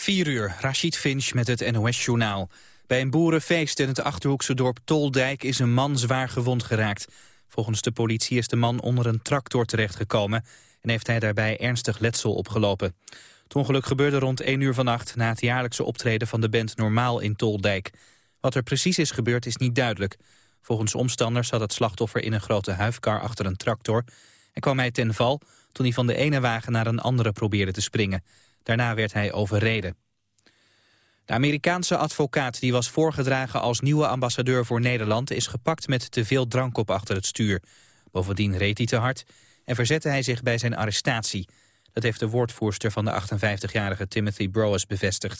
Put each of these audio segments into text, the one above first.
4 uur, Rashid Finch met het NOS-journaal. Bij een boerenfeest in het Achterhoekse dorp Toldijk is een man zwaar gewond geraakt. Volgens de politie is de man onder een tractor terechtgekomen... en heeft hij daarbij ernstig letsel opgelopen. Het ongeluk gebeurde rond 1 uur vannacht... na het jaarlijkse optreden van de band Normaal in Toldijk. Wat er precies is gebeurd is niet duidelijk. Volgens omstanders zat het slachtoffer in een grote huifkar achter een tractor... en kwam hij ten val toen hij van de ene wagen naar een andere probeerde te springen... Daarna werd hij overreden. De Amerikaanse advocaat die was voorgedragen als nieuwe ambassadeur voor Nederland... is gepakt met te veel drank op achter het stuur. Bovendien reed hij te hard en verzette hij zich bij zijn arrestatie. Dat heeft de woordvoerster van de 58-jarige Timothy Broas bevestigd.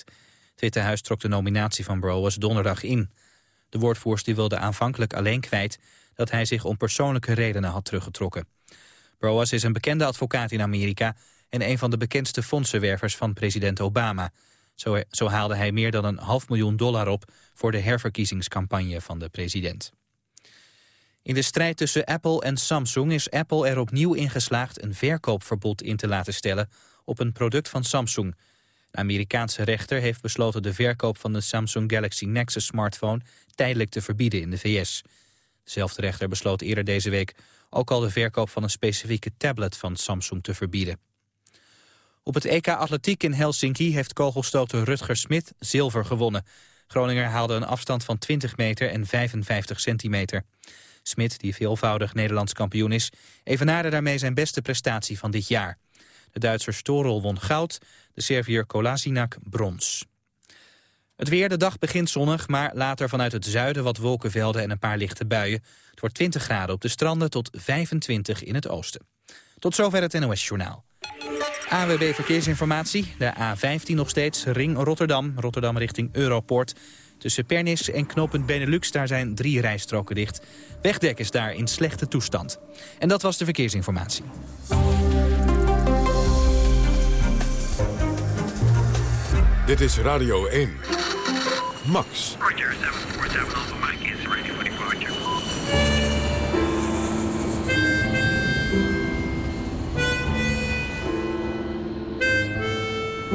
Het Witte Huis trok de nominatie van Broas donderdag in. De woordvoerster wilde aanvankelijk alleen kwijt... dat hij zich om persoonlijke redenen had teruggetrokken. Broas is een bekende advocaat in Amerika en een van de bekendste fondsenwervers van president Obama. Zo, zo haalde hij meer dan een half miljoen dollar op voor de herverkiezingscampagne van de president. In de strijd tussen Apple en Samsung is Apple er opnieuw in geslaagd een verkoopverbod in te laten stellen op een product van Samsung. De Amerikaanse rechter heeft besloten de verkoop van de Samsung Galaxy Nexus smartphone tijdelijk te verbieden in de VS. Dezelfde rechter besloot eerder deze week ook al de verkoop van een specifieke tablet van Samsung te verbieden. Op het EK Atletiek in Helsinki heeft kogelstoter Rutger Smit zilver gewonnen. Groninger haalde een afstand van 20 meter en 55 centimeter. Smit, die veelvoudig Nederlands kampioen is, evenaarde daarmee zijn beste prestatie van dit jaar. De Duitser Storel won goud, de Serviër Kolasinac brons. Het weer, de dag begint zonnig, maar later vanuit het zuiden wat wolkenvelden en een paar lichte buien. Het wordt 20 graden op de stranden tot 25 in het oosten. Tot zover het NOS Journaal. AWB Verkeersinformatie. De A15 nog steeds, Ring Rotterdam. Rotterdam richting Europoort. Tussen Pernis en knooppunt Benelux, daar zijn drie rijstroken dicht. Wegdek is daar in slechte toestand. En dat was de verkeersinformatie. Dit is Radio 1. Max. Roger, 747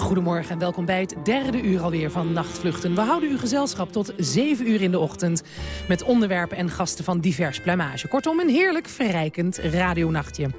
Goedemorgen en welkom bij het derde uur alweer van Nachtvluchten. We houden u gezelschap tot 7 uur in de ochtend... met onderwerpen en gasten van divers pluimage. Kortom, een heerlijk verrijkend radionachtje.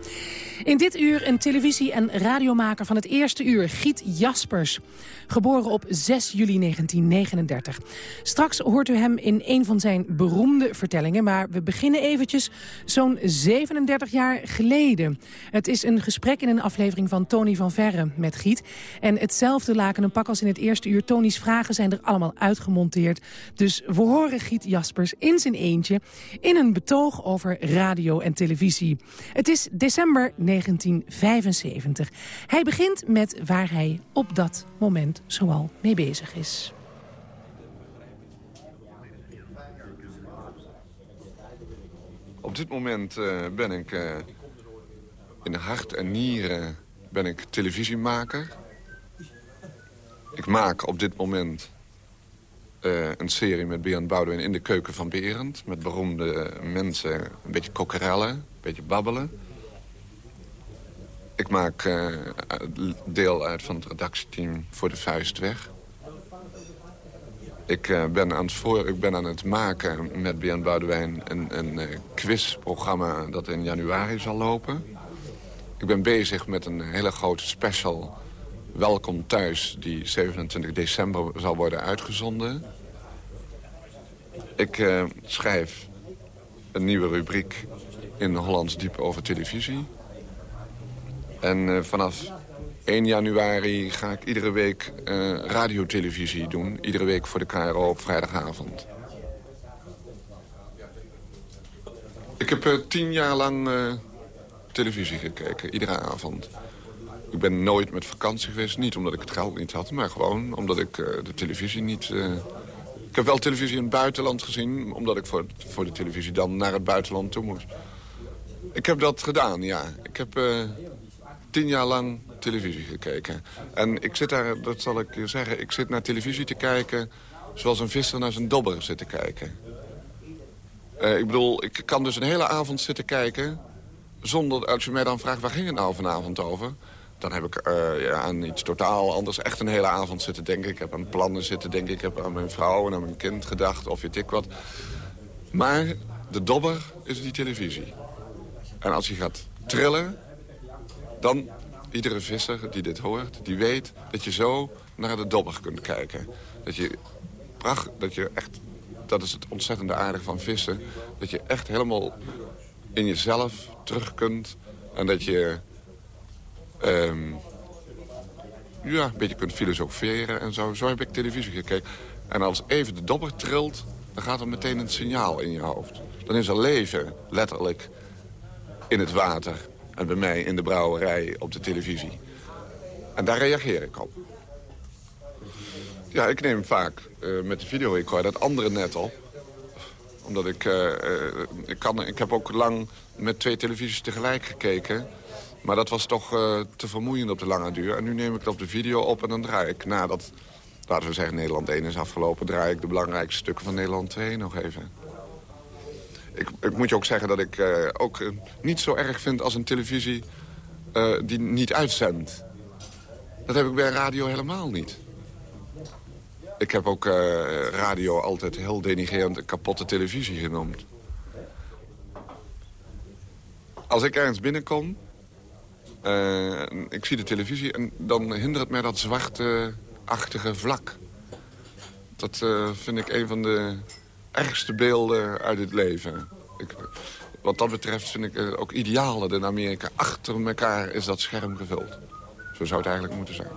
In dit uur een televisie- en radiomaker van het eerste uur, Giet Jaspers. Geboren op 6 juli 1939. Straks hoort u hem in een van zijn beroemde vertellingen... maar we beginnen eventjes zo'n 37 jaar geleden. Het is een gesprek in een aflevering van Tony van Verre met Giet. En hetzelfde laken een pak als in het eerste uur. Tony's vragen zijn er allemaal uitgemonteerd. Dus we horen Giet Jaspers in zijn eentje... in een betoog over radio en televisie. Het is december 1975. Hij begint met waar hij op dat moment zoal mee bezig is. Op dit moment uh, ben ik uh, in hart en nieren ben ik televisiemaker. Ik maak op dit moment uh, een serie met Berend Boudewijn in de keuken van Berend. Met beroemde mensen, een beetje kokerellen, een beetje babbelen. Ik maak uh, deel uit van het redactieteam voor de vuist weg. Ik, uh, ben aan het ik ben aan het maken met Bernd Boudewijn een, een quizprogramma dat in januari zal lopen. Ik ben bezig met een hele grote special Welkom Thuis... die 27 december zal worden uitgezonden. Ik uh, schrijf een nieuwe rubriek in Hollands Diep over televisie. En uh, vanaf 1 januari ga ik iedere week uh, radiotelevisie doen. Iedere week voor de KRO op vrijdagavond. Ik heb tien jaar lang televisie gekeken, iedere avond. Ik ben nooit met vakantie geweest. Niet omdat ik het geld niet had, maar gewoon omdat ik de televisie niet... Ik heb wel televisie in het buitenland gezien... omdat ik voor, voor de televisie dan naar het buitenland toe moest. Ik heb dat gedaan, ja. Ik heb tien jaar lang televisie gekeken. En ik zit daar, dat zal ik je zeggen, ik zit naar televisie te kijken... zoals een visser naar zijn dobber zit te kijken. Ik bedoel, ik kan dus een hele avond zitten kijken... zonder, als je mij dan vraagt, waar ging het nou vanavond over? Dan heb ik eh, ja, aan iets totaal anders echt een hele avond zitten denken. Ik heb aan plannen zitten denken. Ik heb aan mijn vrouw en aan mijn kind gedacht. Of weet ik wat. Maar de dobber is die televisie. En als hij gaat trillen, dan iedere visser die dit hoort, die weet dat je zo naar de dobber kunt kijken. Dat je, pracht, dat je echt, dat is het ontzettende aardige van vissen, dat je echt helemaal in jezelf terug kunt en dat je ehm, ja, een beetje kunt filosoferen en zo. Zo heb ik televisie gekeken. En als even de dobber trilt, dan gaat er meteen een signaal in je hoofd. Dan is er leven, letterlijk, in het water. En bij mij in de brouwerij op de televisie. En daar reageer ik op. Ja, ik neem vaak uh, met de videorecorder dat andere net op. Omdat ik, uh, uh, ik, kan, ik heb ook lang met twee televisies tegelijk gekeken. Maar dat was toch te vermoeiend op de lange duur. En nu neem ik het op de video op en dan draai ik nadat... Laten we zeggen Nederland 1 is afgelopen... draai ik de belangrijkste stukken van Nederland 2 nog even. Ik, ik moet je ook zeggen dat ik ook niet zo erg vind als een televisie... die niet uitzendt. Dat heb ik bij radio helemaal niet. Ik heb ook uh, radio altijd heel denigrerend kapotte televisie genoemd. Als ik ergens binnenkom, uh, ik zie de televisie... en dan hindert mij dat zwarte-achtige vlak. Dat uh, vind ik een van de ergste beelden uit het leven. Ik, wat dat betreft vind ik ook idealer in Amerika. Achter elkaar is dat scherm gevuld. Zo zou het eigenlijk moeten zijn.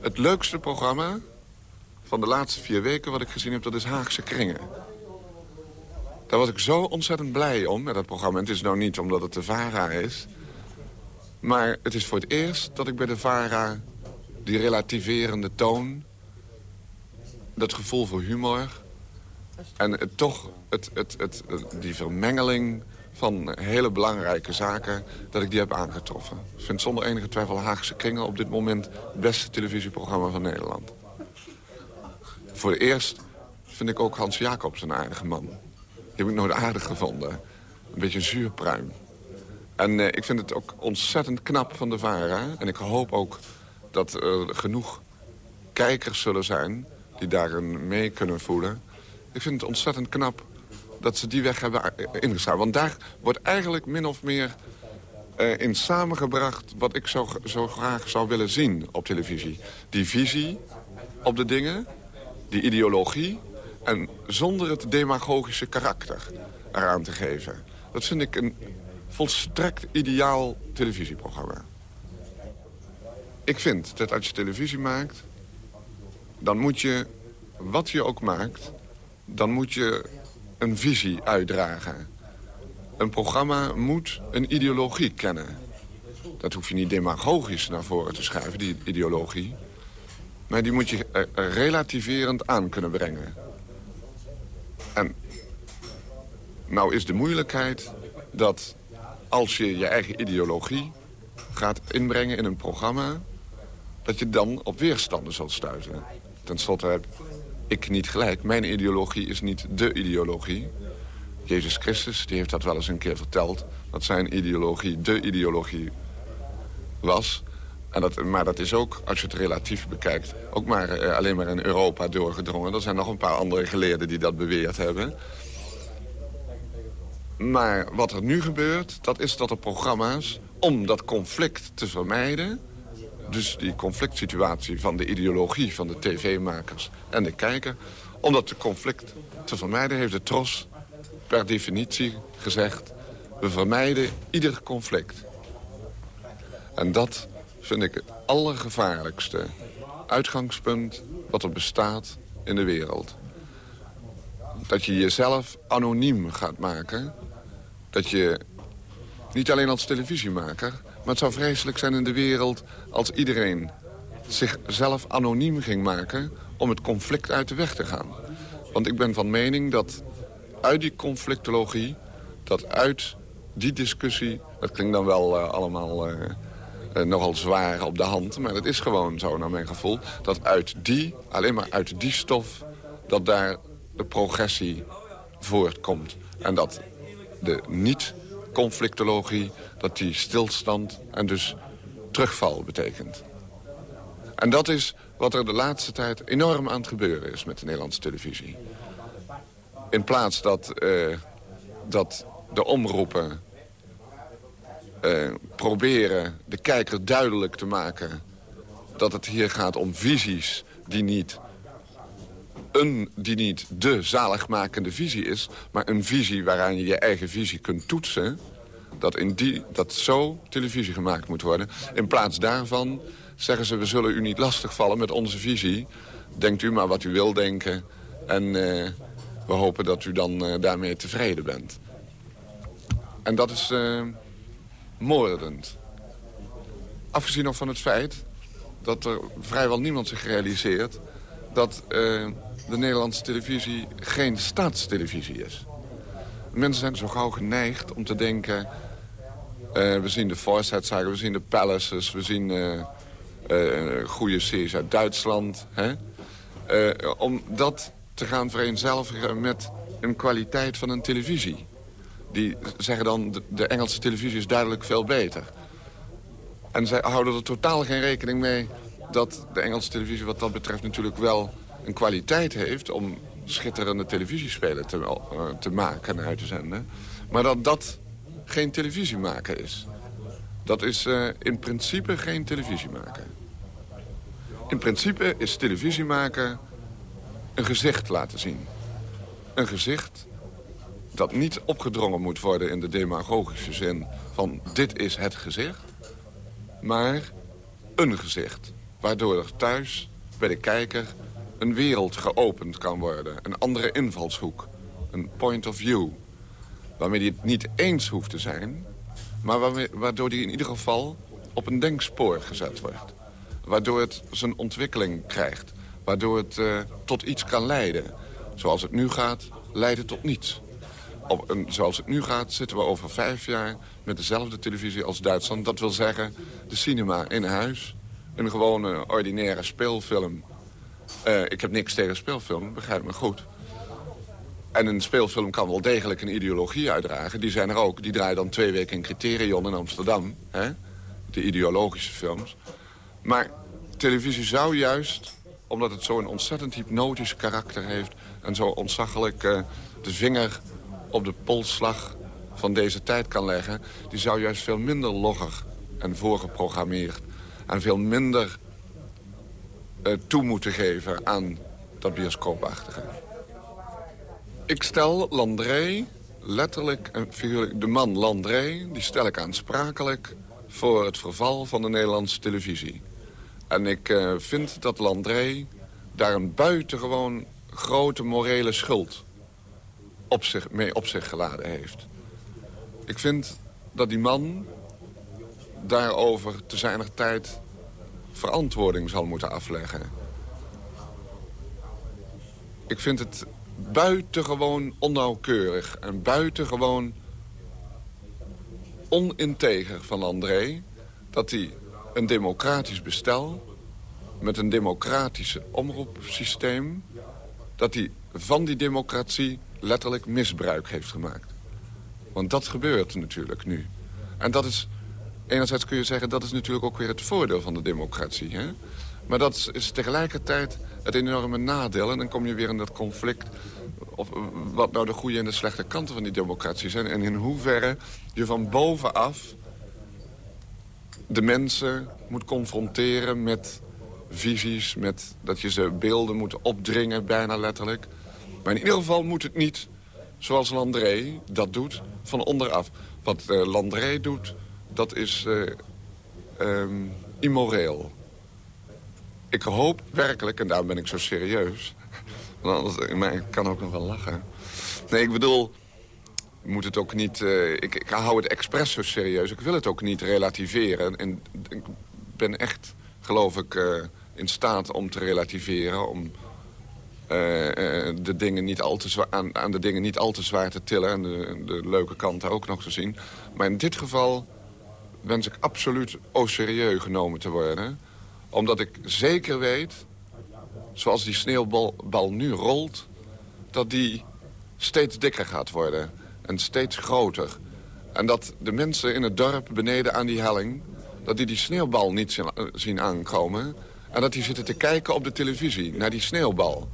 Het leukste programma van de laatste vier weken wat ik gezien heb, dat is Haagse Kringen. Daar was ik zo ontzettend blij om met dat programma. En het is nou niet omdat het de VARA is. Maar het is voor het eerst dat ik bij de VARA die relativerende toon... dat gevoel voor humor... en toch het, het, het, die vermengeling van hele belangrijke zaken... dat ik die heb aangetroffen. Ik vind zonder enige twijfel Haagse Kringen op dit moment... het beste televisieprogramma van Nederland. Voor het eerst vind ik ook Hans Jacobs een aardige man. Heb ik nooit aardig gevonden. Een beetje zuurpruim. En eh, ik vind het ook ontzettend knap van de VARA. En ik hoop ook dat er genoeg kijkers zullen zijn... die daarin mee kunnen voelen. Ik vind het ontzettend knap dat ze die weg hebben ingeslagen. Want daar wordt eigenlijk min of meer uh, in samengebracht... wat ik zo, zo graag zou willen zien op televisie. Die visie op de dingen, die ideologie... en zonder het demagogische karakter eraan te geven. Dat vind ik een volstrekt ideaal televisieprogramma. Ik vind dat als je televisie maakt... dan moet je, wat je ook maakt... dan moet je een visie uitdragen. Een programma moet een ideologie kennen. Dat hoef je niet demagogisch naar voren te schuiven, die ideologie. Maar die moet je relativerend aan kunnen brengen. En nou is de moeilijkheid dat als je je eigen ideologie gaat inbrengen in een programma... dat je dan op weerstanden zal stuiten. Ten slotte heb ik niet gelijk. Mijn ideologie is niet de ideologie. Jezus Christus die heeft dat wel eens een keer verteld. Dat zijn ideologie de ideologie was. Maar dat is ook, als je het relatief bekijkt... ook maar eh, alleen maar in Europa doorgedrongen. Er zijn nog een paar andere geleerden die dat beweerd hebben. Maar wat er nu gebeurt, dat is dat er programma's... om dat conflict te vermijden dus die conflict situatie van de ideologie van de tv-makers en de kijker... om dat conflict te vermijden heeft de TROS per definitie gezegd... we vermijden ieder conflict. En dat vind ik het allergevaarlijkste uitgangspunt wat er bestaat in de wereld. Dat je jezelf anoniem gaat maken. Dat je niet alleen als televisiemaker... Maar het zou vreselijk zijn in de wereld als iedereen zichzelf anoniem ging maken... om het conflict uit de weg te gaan. Want ik ben van mening dat uit die conflictologie... dat uit die discussie... dat klinkt dan wel uh, allemaal uh, nogal zwaar op de hand... maar het is gewoon zo naar mijn gevoel... dat uit die, alleen maar uit die stof... dat daar de progressie voortkomt. En dat de niet-conflictologie, dat die stilstand en dus terugval betekent. En dat is wat er de laatste tijd enorm aan het gebeuren is met de Nederlandse televisie. In plaats dat, uh, dat de omroepen uh, proberen de kijker duidelijk te maken... dat het hier gaat om visies die niet, een, die niet de zaligmakende visie is... maar een visie waaraan je je eigen visie kunt toetsen... dat, in die, dat zo televisie gemaakt moet worden. In plaats daarvan zeggen ze, we zullen u niet lastigvallen met onze visie. Denkt u maar wat u wil denken. En uh, we hopen dat u dan uh, daarmee tevreden bent. En dat is moordend. Afgezien nog van het feit dat er vrijwel niemand zich realiseert... dat de Nederlandse televisie geen staatstelevisie is. Mensen zijn zo gauw geneigd om te denken... we zien de Foresight-zaken, we zien de Palaces, we zien uh, goede series uit Duitsland. Hè? Om dat te gaan vereenzelvigen met een kwaliteit van een televisie. Die zeggen dan, de, Engelse televisie is duidelijk veel beter. En zij houden er totaal geen rekening mee dat de Engelse televisie wat dat betreft natuurlijk wel een kwaliteit heeft... om schitterende televisiespelen te, uh, te maken en uit te zenden. Maar dat dat geen televisie maken is. Dat is uh, in principe geen televisie maken. In principe is televisie maken een gezicht laten zien. Een gezicht dat niet opgedrongen moet worden in de demagogische zin van dit is het gezicht. Maar een gezicht, waardoor er thuis bij de kijker een wereld geopend kan worden. Een andere invalshoek, een point of view. Waarmee hij het niet eens hoeft te zijn, maar waardoor hij in ieder geval op een denkspoor gezet wordt waardoor het zijn ontwikkeling krijgt. Waardoor het uh, tot iets kan leiden. Zoals het nu gaat, leidt het tot niets. Op zoals het nu gaat, zitten we over vijf jaar met dezelfde televisie als Duitsland. Dat wil zeggen, de cinema in huis, een gewone ordinaire speelfilm. Uh, ik heb niks tegen speelfilm, begrijp me goed. En een speelfilm kan wel degelijk een ideologie uitdragen. Die zijn er ook. Die draaien dan twee weken in Criterion in Amsterdam. Hè? De ideologische films. Maar televisie zou juist, omdat het zo'n ontzettend hypnotisch karakter heeft... en zo ontzaglijk uh, de vinger op de polsslag van deze tijd kan leggen... die zou juist veel minder logger en voorgeprogrammeerd... en veel minder uh, toe moeten geven aan dat bioscoopachtige. Ik stel Landré, letterlijk en figuurlijk... de man Landré, die stel ik aansprakelijk voor het verval van de Nederlandse televisie. En ik uh, vind dat Landré daar een buitengewoon grote morele schuld op zich, mee op zich geladen heeft. Ik vind dat die man daarover te zijner tijd verantwoording zal moeten afleggen. Ik vind het buitengewoon onnauwkeurig en buitengewoon oninteger van André... dat hij een democratisch bestel met een democratisch omroepsysteem... dat hij van die democratie letterlijk misbruik heeft gemaakt. Want dat gebeurt natuurlijk nu. En dat is, enerzijds kun je zeggen, dat is natuurlijk ook weer het voordeel van de democratie. Hè? Maar dat is tegelijkertijd het enorme nadeel. En dan kom je weer in dat conflict of wat nou de goede en de slechte kanten van die democratie zijn... en in hoeverre je van bovenaf de mensen moet confronteren met visies... Met dat je ze beelden moet opdringen, bijna letterlijk. Maar in ieder geval moet het niet, zoals Landré dat doet, van onderaf. Wat uh, Landré doet, dat is uh, um, immoreel. Ik hoop werkelijk, en daarom ben ik zo serieus... want anders, maar ik kan ook nog wel lachen. Nee, ik bedoel moet het ook niet... Ik, ik hou het expres zo serieus. Ik wil het ook niet relativeren. En ik ben echt, geloof ik, in staat om te relativeren. Om de dingen niet al te aan, de dingen niet al te zwaar te tillen. En de, de, leuke kanten ook nog te zien. Maar in dit geval wens ik absoluut au serieus genomen te worden. Omdat ik zeker weet, zoals die sneeuwbal nu rolt dat die steeds dikker gaat worden. En steeds groter. En dat de mensen in het dorp beneden aan die helling... dat die die sneeuwbal niet zien, eh, zien aankomen. En dat die zitten te kijken op de televisie naar die sneeuwbal.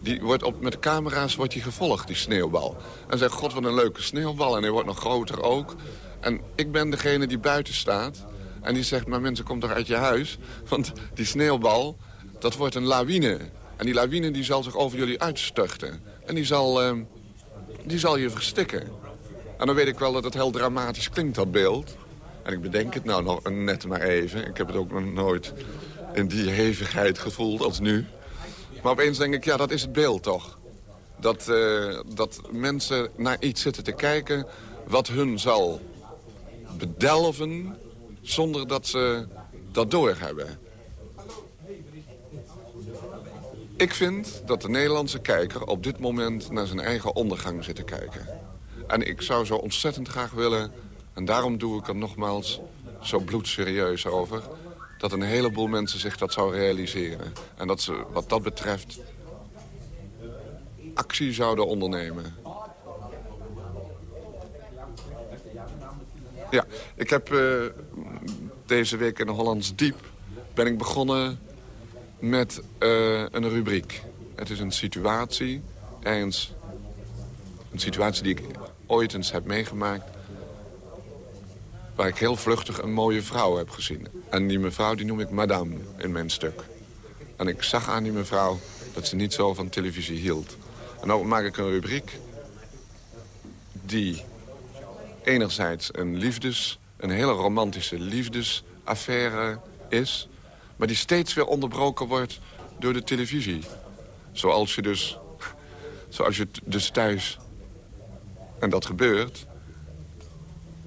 Die wordt op, met camera's wordt die gevolgd, die sneeuwbal. En zeggen, god, wat een leuke sneeuwbal. En hij wordt nog groter ook. En ik ben degene die buiten staat. En die zegt, maar mensen, kom toch uit je huis. Want die sneeuwbal, dat wordt een lawine. En die lawine die zal zich over jullie uitstorten. En die zal, uh, die zal je verstikken. En dan weet ik wel dat het heel dramatisch klinkt, dat beeld. En ik bedenk het nou nog net maar even. Ik heb het ook nog nooit in die hevigheid gevoeld als nu. Maar opeens denk ik, ja, dat is het beeld toch. Dat, uh, dat mensen naar iets zitten te kijken wat hun zal bedelven zonder dat ze dat doorhebben. Ik vind dat de Nederlandse kijker op dit moment naar zijn eigen ondergang zit te kijken. En ik zou zo ontzettend graag willen, en daarom doe ik er nogmaals zo bloedserieus over... dat een heleboel mensen zich dat zou realiseren. En dat ze wat dat betreft actie zouden ondernemen. Ja, ik heb uh, deze week in Hollands Diep ben ik begonnen met uh, een rubriek. Het is een situatie, eens een situatie die ik ooit eens heb meegemaakt... waar ik heel vluchtig een mooie vrouw heb gezien. En die mevrouw die noem ik madame in mijn stuk. En ik zag aan die mevrouw dat ze niet zo van televisie hield. En dan maak ik een rubriek die enerzijds een liefdes, een hele romantische liefdesaffaire is... maar die steeds weer onderbroken wordt door de televisie. Zoals je dus, zoals je dus thuis, en dat gebeurt...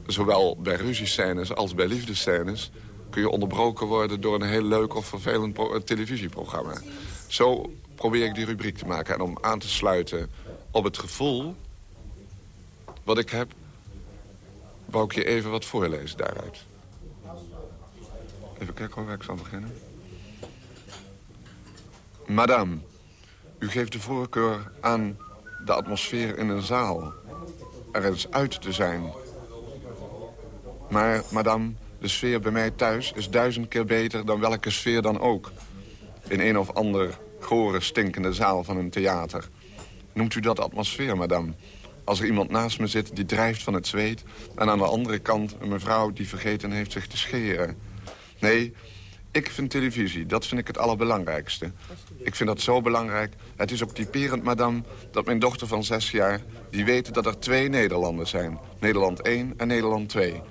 zowel bij ruziescènes als bij liefdescènes... kun je onderbroken worden door een heel leuk of vervelend televisieprogramma. Zo probeer ik die rubriek te maken. En om aan te sluiten op het gevoel wat ik heb wou ik je even wat voorlezen daaruit. Even kijken waar ik zal beginnen. Madame, u geeft de voorkeur aan de atmosfeer in een zaal. Er eens uit te zijn. Maar, madame, de sfeer bij mij thuis is duizend keer beter dan welke sfeer dan ook. In een of ander gore, stinkende zaal van een theater. Noemt u dat atmosfeer, madame? Als er iemand naast me zit die drijft van het zweet... en aan de andere kant een mevrouw die vergeten heeft zich te scheren. Nee, ik vind televisie, dat vind ik het allerbelangrijkste. Ik vind dat zo belangrijk. Het is ook typerend, madame, dat mijn dochter van zes jaar... die weet dat er twee Nederlanden zijn. Nederland 1 en Nederland 2.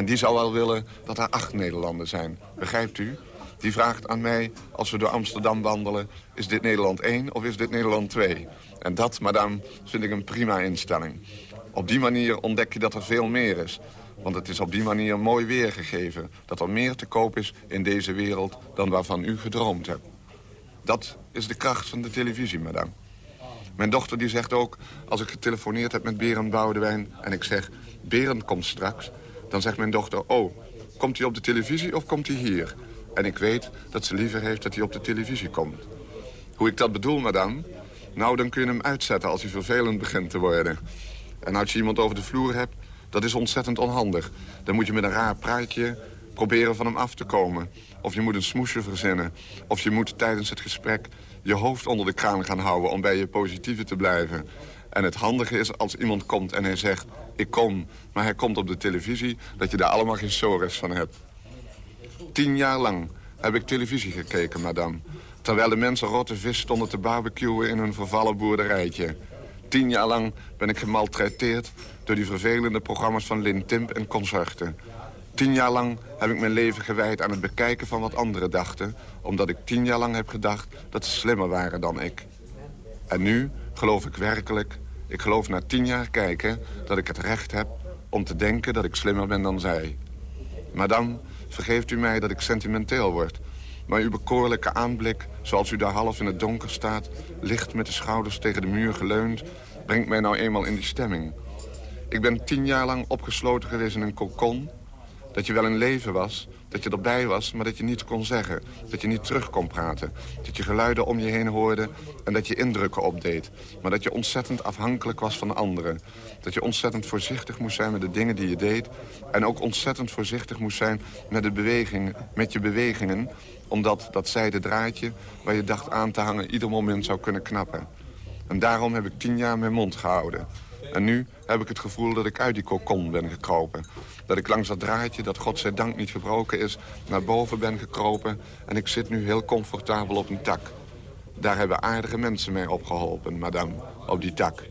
En die zou wel willen dat er acht Nederlanden zijn. Begrijpt u? Die vraagt aan mij, als we door Amsterdam wandelen... is dit Nederland 1 of is dit Nederland 2? En dat, madame, vind ik een prima instelling. Op die manier ontdek je dat er veel meer is. Want het is op die manier mooi weergegeven... dat er meer te koop is in deze wereld dan waarvan u gedroomd hebt. Dat is de kracht van de televisie, madame. Mijn dochter die zegt ook, als ik getelefoneerd heb met Berend Boudewijn... en ik zeg, Berend komt straks... dan zegt mijn dochter, oh, komt hij op de televisie of komt hij hier? En ik weet dat ze liever heeft dat hij op de televisie komt. Hoe ik dat bedoel, madame? Nou, dan kun je hem uitzetten als hij vervelend begint te worden. En als je iemand over de vloer hebt, dat is ontzettend onhandig. Dan moet je met een raar praatje proberen van hem af te komen. Of je moet een smoesje verzinnen. Of je moet tijdens het gesprek je hoofd onder de kraan gaan houden... om bij je positieve te blijven. En het handige is als iemand komt en hij zegt... ik kom, maar hij komt op de televisie... dat je daar allemaal geen sores van hebt. Tien jaar lang heb ik televisie gekeken, madame. Terwijl de mensen rotte vis stonden te barbecuen in een vervallen boerderijtje. Tien jaar lang ben ik gemaltreteerd door die vervelende programma's van Lin Timp en concerten. Tien jaar lang heb ik mijn leven gewijd aan het bekijken van wat anderen dachten... omdat ik tien jaar lang heb gedacht dat ze slimmer waren dan ik. En nu geloof ik werkelijk, ik geloof na tien jaar kijken... dat ik het recht heb om te denken dat ik slimmer ben dan zij. Madame, vergeeft u mij dat ik sentimenteel word... Maar uw bekoorlijke aanblik, zoals u daar half in het donker staat... licht met de schouders tegen de muur geleund... brengt mij nou eenmaal in die stemming. Ik ben tien jaar lang opgesloten geweest in een kokon... dat je wel een leven was, Dat je erbij was, maar dat je niet kon zeggen. Dat je niet terug kon praten. Dat je geluiden om je heen hoorde en dat je indrukken opdeed. Maar dat je ontzettend afhankelijk was van anderen. Dat je ontzettend voorzichtig moest zijn met de dingen die je deed. En ook ontzettend voorzichtig moest zijn met, de beweging, met je bewegingen. Omdat dat zijde draadje waar je dacht aan te hangen ieder moment zou kunnen knappen. En daarom heb ik tien jaar mijn mond gehouden. En nu heb ik het gevoel dat ik uit die kokon ben gekropen. Dat ik langs dat draadje, dat godzijdank niet gebroken is, naar boven ben gekropen. En ik zit nu heel comfortabel op een tak. Daar hebben aardige mensen mij opgeholpen, madame, op die tak.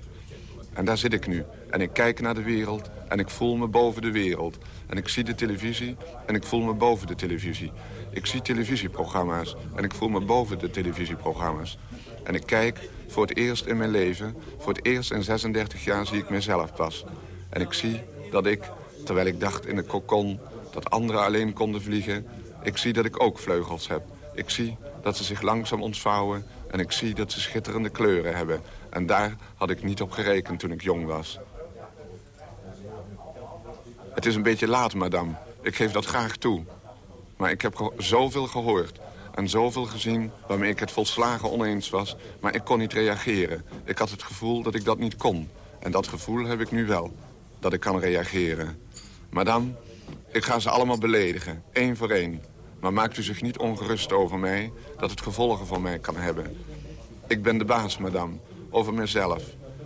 En daar zit ik nu. En ik kijk naar de wereld en ik voel me boven de wereld. En ik zie de televisie en ik voel me boven de televisie. Ik zie televisieprogramma's en ik voel me boven de televisieprogramma's. En ik kijk voor het eerst in mijn leven, voor het eerst in 36 jaar zie ik mezelf pas. En ik zie dat ik, terwijl ik dacht in de kokon dat anderen alleen konden vliegen... ik zie dat ik ook vleugels heb. Ik zie dat ze zich langzaam ontvouwen en ik zie dat ze schitterende kleuren hebben. En daar had ik niet op gerekend toen ik jong was. Het is een beetje laat, madame. Ik geef dat graag toe. Maar ik heb zoveel gehoord en zoveel gezien waarmee ik het volslagen oneens was. Maar ik kon niet reageren. Ik had het gevoel dat ik dat niet kon. En dat gevoel heb ik nu wel. Dat ik kan reageren. Madame, ik ga ze allemaal beledigen. één voor één. Maar maakt u zich niet ongerust over mij... dat het gevolgen voor mij kan hebben. Ik ben de baas, madame. Over mezelf.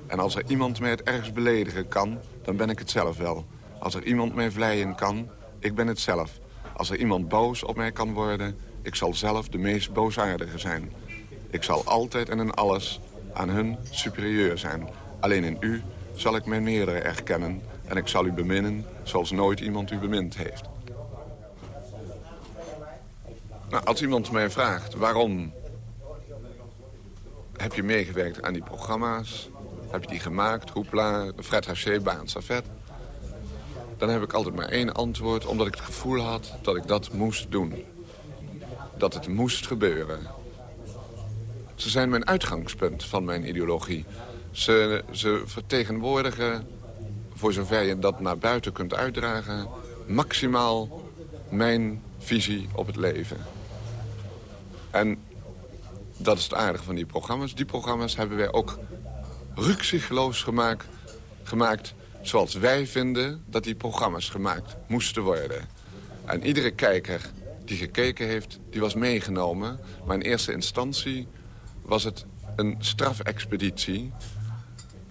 En als er iemand mij het ergst beledigen kan... dan ben ik het zelf wel. Als er iemand mij vleien kan, ik ben het zelf. Als er iemand boos op mij kan worden, ik zal zelf de meest boosaardige zijn. Ik zal altijd en in alles aan hun superieur zijn. Alleen in u zal ik mijn meerdere erkennen... en ik zal u beminnen zoals nooit iemand u bemind heeft. Nou, als iemand mij vraagt waarom heb je meegewerkt aan die programma's... heb je die gemaakt, Hoepla, Fred Haché, Baan Safet... dan heb ik altijd maar één antwoord... omdat ik het gevoel had dat ik dat moest doen dat het moest gebeuren. Ze zijn mijn uitgangspunt van mijn ideologie. Ze, ze vertegenwoordigen, voor zover je dat naar buiten kunt uitdragen... maximaal mijn visie op het leven. En dat is het aardige van die programma's. Die programma's hebben wij ook rukzichtloos gemaakt, gemaakt zoals wij vinden dat die programma's gemaakt moesten worden. En iedere kijker die gekeken heeft, die was meegenomen. Maar in eerste instantie was het een strafexpeditie.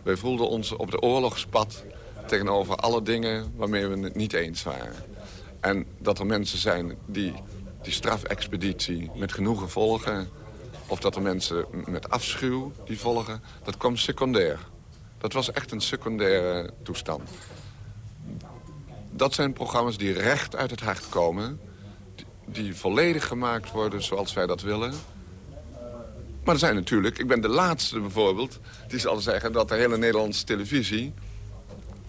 Wij voelden ons op de oorlogspad tegenover alle dingen waarmee we het niet eens waren. En dat er mensen zijn die die strafexpeditie met genoegen volgen... of dat er mensen met afschuw die volgen, dat kwam secundair. Dat was echt een secundaire toestand. Dat zijn programma's die recht uit het hart komen die volledig gemaakt worden zoals wij dat willen. Maar er zijn natuurlijk, ik ben de laatste bijvoorbeeld... die zal zeggen dat de hele Nederlandse televisie...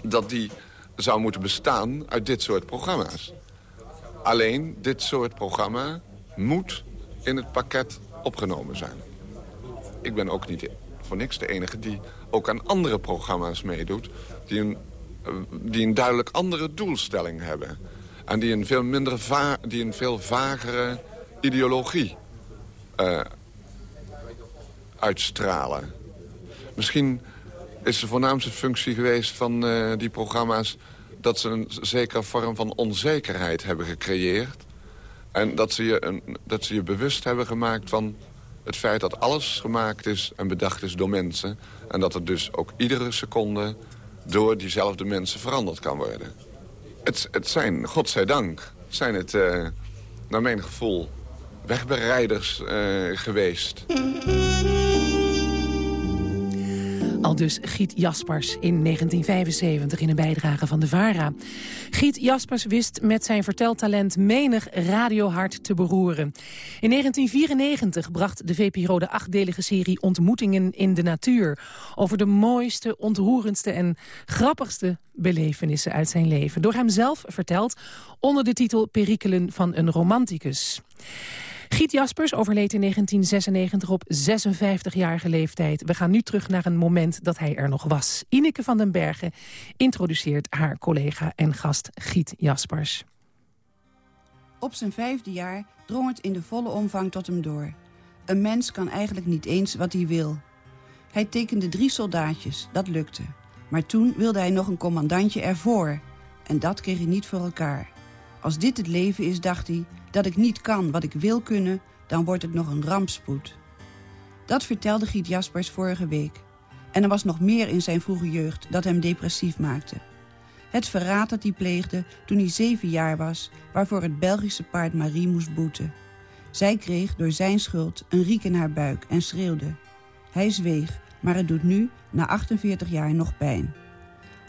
dat die zou moeten bestaan uit dit soort programma's. Alleen, dit soort programma moet in het pakket opgenomen zijn. Ik ben ook niet voor niks de enige die ook aan andere programma's meedoet... die een, eh, die een duidelijk andere doelstelling hebben... En die een veel, minder va die een veel vagere ideologie uh, uitstralen. Misschien is de voornaamste functie geweest van uh, die programma's... dat ze een zekere vorm van onzekerheid hebben gecreëerd. En dat ze, je een, dat ze je bewust hebben gemaakt van het feit dat alles gemaakt is en bedacht is door mensen. En dat het dus ook iedere seconde door diezelfde mensen veranderd kan worden. Het, het zijn, godzijdank, zijn het uh, naar mijn gevoel wegbereiders uh, geweest. Al dus Giet Jaspers in 1975 in een bijdrage van de VARA. Giet Jaspers wist met zijn verteltalent menig radiohart te beroeren. In 1994 bracht de VPRO de achtdelige serie Ontmoetingen in de Natuur... over de mooiste, ontroerendste en grappigste belevenissen uit zijn leven. Door hem zelf verteld onder de titel Perikelen van een romanticus. Giet Jaspers overleed in 1996 op 56-jarige leeftijd. We gaan nu terug naar een moment dat hij er nog was. Ineke van den Bergen introduceert haar collega en gast Giet Jaspers. Op zijn vijfde jaar drong het in de volle omvang tot hem door. Een mens kan eigenlijk niet eens wat hij wil. Hij tekende drie soldaatjes, dat lukte. Maar toen wilde hij nog een commandantje ervoor. En dat kreeg hij niet voor elkaar. Als dit het leven is, dacht hij, dat ik niet kan wat ik wil kunnen... dan wordt het nog een rampspoed. Dat vertelde Giet Jaspers vorige week. En er was nog meer in zijn vroege jeugd dat hem depressief maakte. Het verraad dat hij pleegde toen hij zeven jaar was... waarvoor het Belgische paard Marie moest boeten. Zij kreeg door zijn schuld een riek in haar buik en schreeuwde. Hij zweeg, maar het doet nu, na 48 jaar, nog pijn.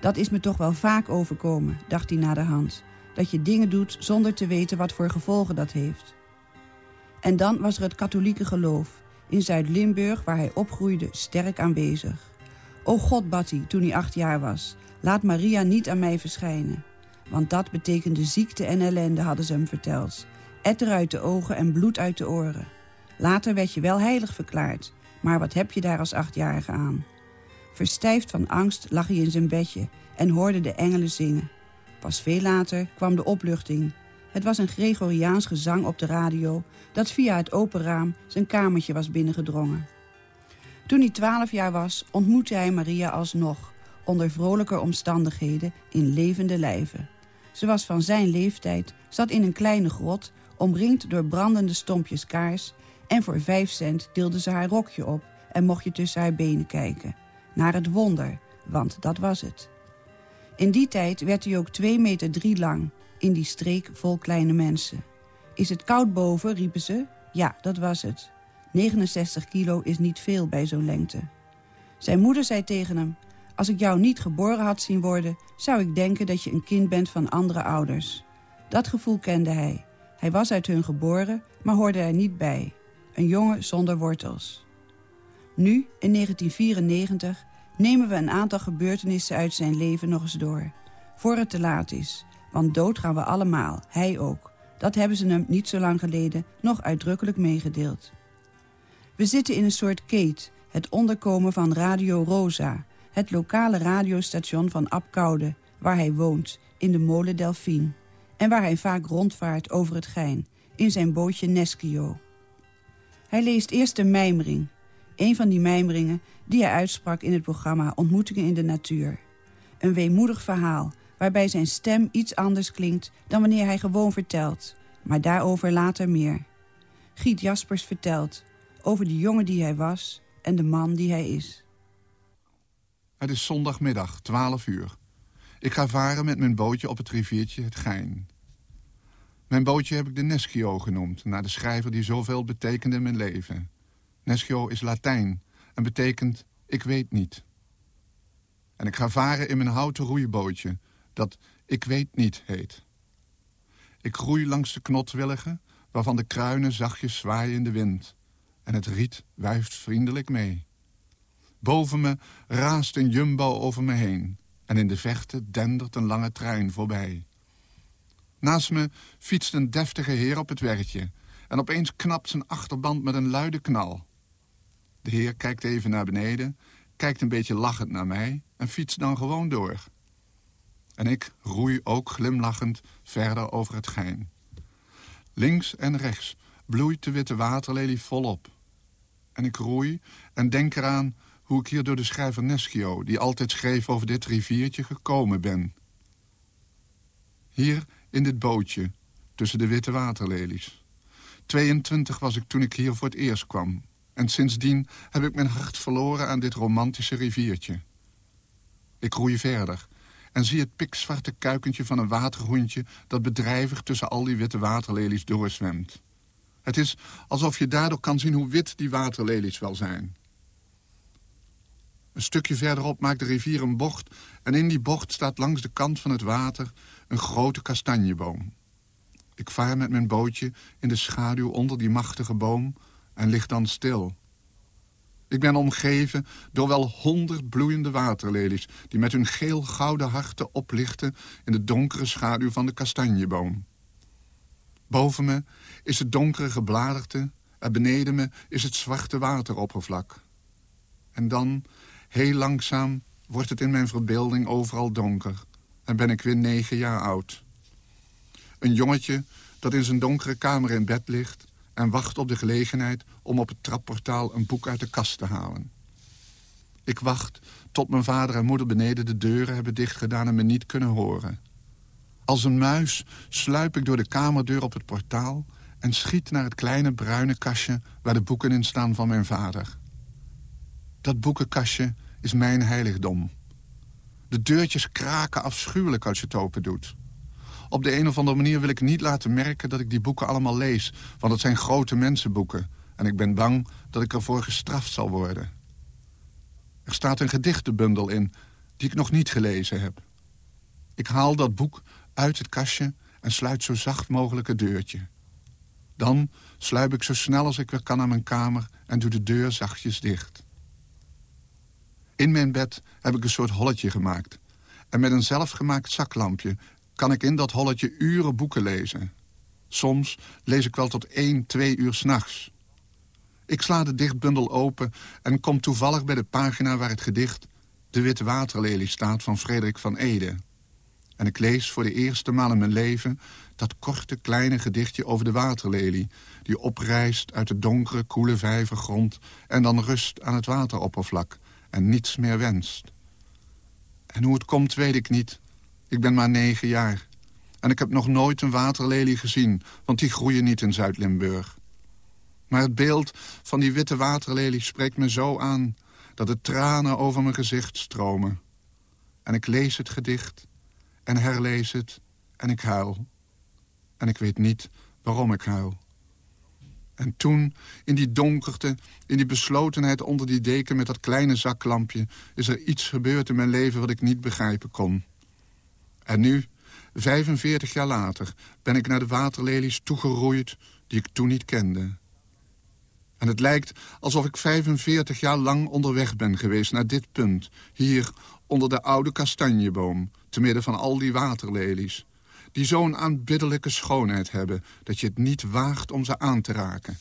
Dat is me toch wel vaak overkomen, dacht hij na de hand. Dat je dingen doet zonder te weten wat voor gevolgen dat heeft. En dan was er het katholieke geloof. In Zuid-Limburg, waar hij opgroeide, sterk aanwezig. O God, bad hij toen hij acht jaar was. Laat Maria niet aan mij verschijnen. Want dat betekende ziekte en ellende, hadden ze hem verteld. Etter uit de ogen en bloed uit de oren. Later werd je wel heilig verklaard. Maar wat heb je daar als achtjarige aan? Verstijfd van angst lag hij in zijn bedje en hoorde de engelen zingen. Pas veel later kwam de opluchting. Het was een Gregoriaans gezang op de radio... dat via het open raam zijn kamertje was binnengedrongen. Toen hij twaalf jaar was, ontmoette hij Maria alsnog... onder vrolijke omstandigheden in levende lijven. Ze was van zijn leeftijd, zat in een kleine grot... omringd door brandende stompjes kaars... en voor vijf cent deelde ze haar rokje op... en mocht je tussen haar benen kijken. Naar het wonder, want dat was het. In die tijd werd hij ook twee meter drie lang... in die streek vol kleine mensen. Is het koud boven, riepen ze. Ja, dat was het. 69 kilo is niet veel bij zo'n lengte. Zijn moeder zei tegen hem... Als ik jou niet geboren had zien worden... zou ik denken dat je een kind bent van andere ouders. Dat gevoel kende hij. Hij was uit hun geboren, maar hoorde er niet bij. Een jongen zonder wortels. Nu, in 1994, nemen we een aantal gebeurtenissen uit zijn leven nog eens door. Voor het te laat is. Want dood gaan we allemaal, hij ook. Dat hebben ze hem niet zo lang geleden nog uitdrukkelijk meegedeeld. We zitten in een soort keet, het onderkomen van Radio Rosa... het lokale radiostation van Apkoude, waar hij woont, in de molen Delphine... en waar hij vaak rondvaart over het Gein, in zijn bootje Neskio. Hij leest eerst de mijmering, een van die mijmeringen die hij uitsprak in het programma Ontmoetingen in de Natuur. Een weemoedig verhaal waarbij zijn stem iets anders klinkt dan wanneer hij gewoon vertelt. Maar daarover later meer. Giet Jaspers vertelt over de jongen die hij was en de man die hij is. Het is zondagmiddag, 12 uur. Ik ga varen met mijn bootje op het riviertje Het Gein. Mijn bootje heb ik de Neschio genoemd... naar de schrijver die zoveel betekende in mijn leven. Neschio is Latijn en betekent ik weet niet. En ik ga varen in mijn houten roeibootje... dat ik weet niet heet. Ik groei langs de knotwilligen... waarvan de kruinen zachtjes zwaaien in de wind en het riet wuift vriendelijk mee. Boven me raast een jumbo over me heen... en in de vechten dendert een lange trein voorbij. Naast me fietst een deftige heer op het werkje... en opeens knapt zijn achterband met een luide knal. De heer kijkt even naar beneden, kijkt een beetje lachend naar mij... en fietst dan gewoon door. En ik roei ook glimlachend verder over het gein. Links en rechts bloeit de witte waterlelie volop. En ik roei en denk eraan hoe ik hier door de schrijver Neschio... die altijd schreef over dit riviertje, gekomen ben. Hier in dit bootje, tussen de witte waterlelies. 22 was ik toen ik hier voor het eerst kwam. En sindsdien heb ik mijn hart verloren aan dit romantische riviertje. Ik roei verder en zie het pikzwarte kuikentje van een waterhoentje... dat bedrijvig tussen al die witte waterlelies doorzwemt. Het is alsof je daardoor kan zien hoe wit die waterlelies wel zijn. Een stukje verderop maakt de rivier een bocht... en in die bocht staat langs de kant van het water een grote kastanjeboom. Ik vaar met mijn bootje in de schaduw onder die machtige boom... en lig dan stil. Ik ben omgeven door wel honderd bloeiende waterlelies... die met hun geel-gouden harten oplichten... in de donkere schaduw van de kastanjeboom. Boven me is het donkere gebladerte... en beneden me is het zwarte wateroppervlak. En dan, heel langzaam, wordt het in mijn verbeelding overal donker... en ben ik weer negen jaar oud. Een jongetje dat in zijn donkere kamer in bed ligt... en wacht op de gelegenheid om op het trapportaal een boek uit de kast te halen. Ik wacht tot mijn vader en moeder beneden de deuren hebben dichtgedaan... en me niet kunnen horen. Als een muis sluip ik door de kamerdeur op het portaal... en schiet naar het kleine bruine kastje waar de boeken in staan van mijn vader. Dat boekenkastje is mijn heiligdom. De deurtjes kraken afschuwelijk als je het open doet. Op de een of andere manier wil ik niet laten merken dat ik die boeken allemaal lees. Want het zijn grote mensenboeken. En ik ben bang dat ik ervoor gestraft zal worden. Er staat een gedichtenbundel in die ik nog niet gelezen heb. Ik haal dat boek uit het kastje en sluit zo zacht mogelijk het deurtje. Dan sluip ik zo snel als ik weer kan naar mijn kamer en doe de deur zachtjes dicht. In mijn bed heb ik een soort holletje gemaakt. En met een zelfgemaakt zaklampje kan ik in dat holletje uren boeken lezen. Soms lees ik wel tot één, twee uur s'nachts. Ik sla de dichtbundel open en kom toevallig bij de pagina waar het gedicht... De Witte Waterlelie staat van Frederik van Ede. En ik lees voor de eerste maal in mijn leven... dat korte, kleine gedichtje over de waterlelie... die oprijst uit de donkere, koele vijvergrond... en dan rust aan het wateroppervlak en niets meer wenst. En hoe het komt, weet ik niet. Ik ben maar negen jaar. En ik heb nog nooit een waterlelie gezien, want die groeien niet in Zuid-Limburg. Maar het beeld van die witte waterlelie spreekt me zo aan... dat de tranen over mijn gezicht stromen. En ik lees het gedicht en herlees het en ik huil. En ik weet niet waarom ik huil. En toen, in die donkerte, in die beslotenheid onder die deken met dat kleine zaklampje... is er iets gebeurd in mijn leven wat ik niet begrijpen kon. En nu, 45 jaar later, ben ik naar de waterlelies toegeroeid die ik toen niet kende. En het lijkt alsof ik 45 jaar lang onderweg ben geweest naar dit punt. Hier, onder de oude kastanjeboom, te midden van al die waterlelies die zo'n aanbiddelijke schoonheid hebben... dat je het niet waagt om ze aan te raken.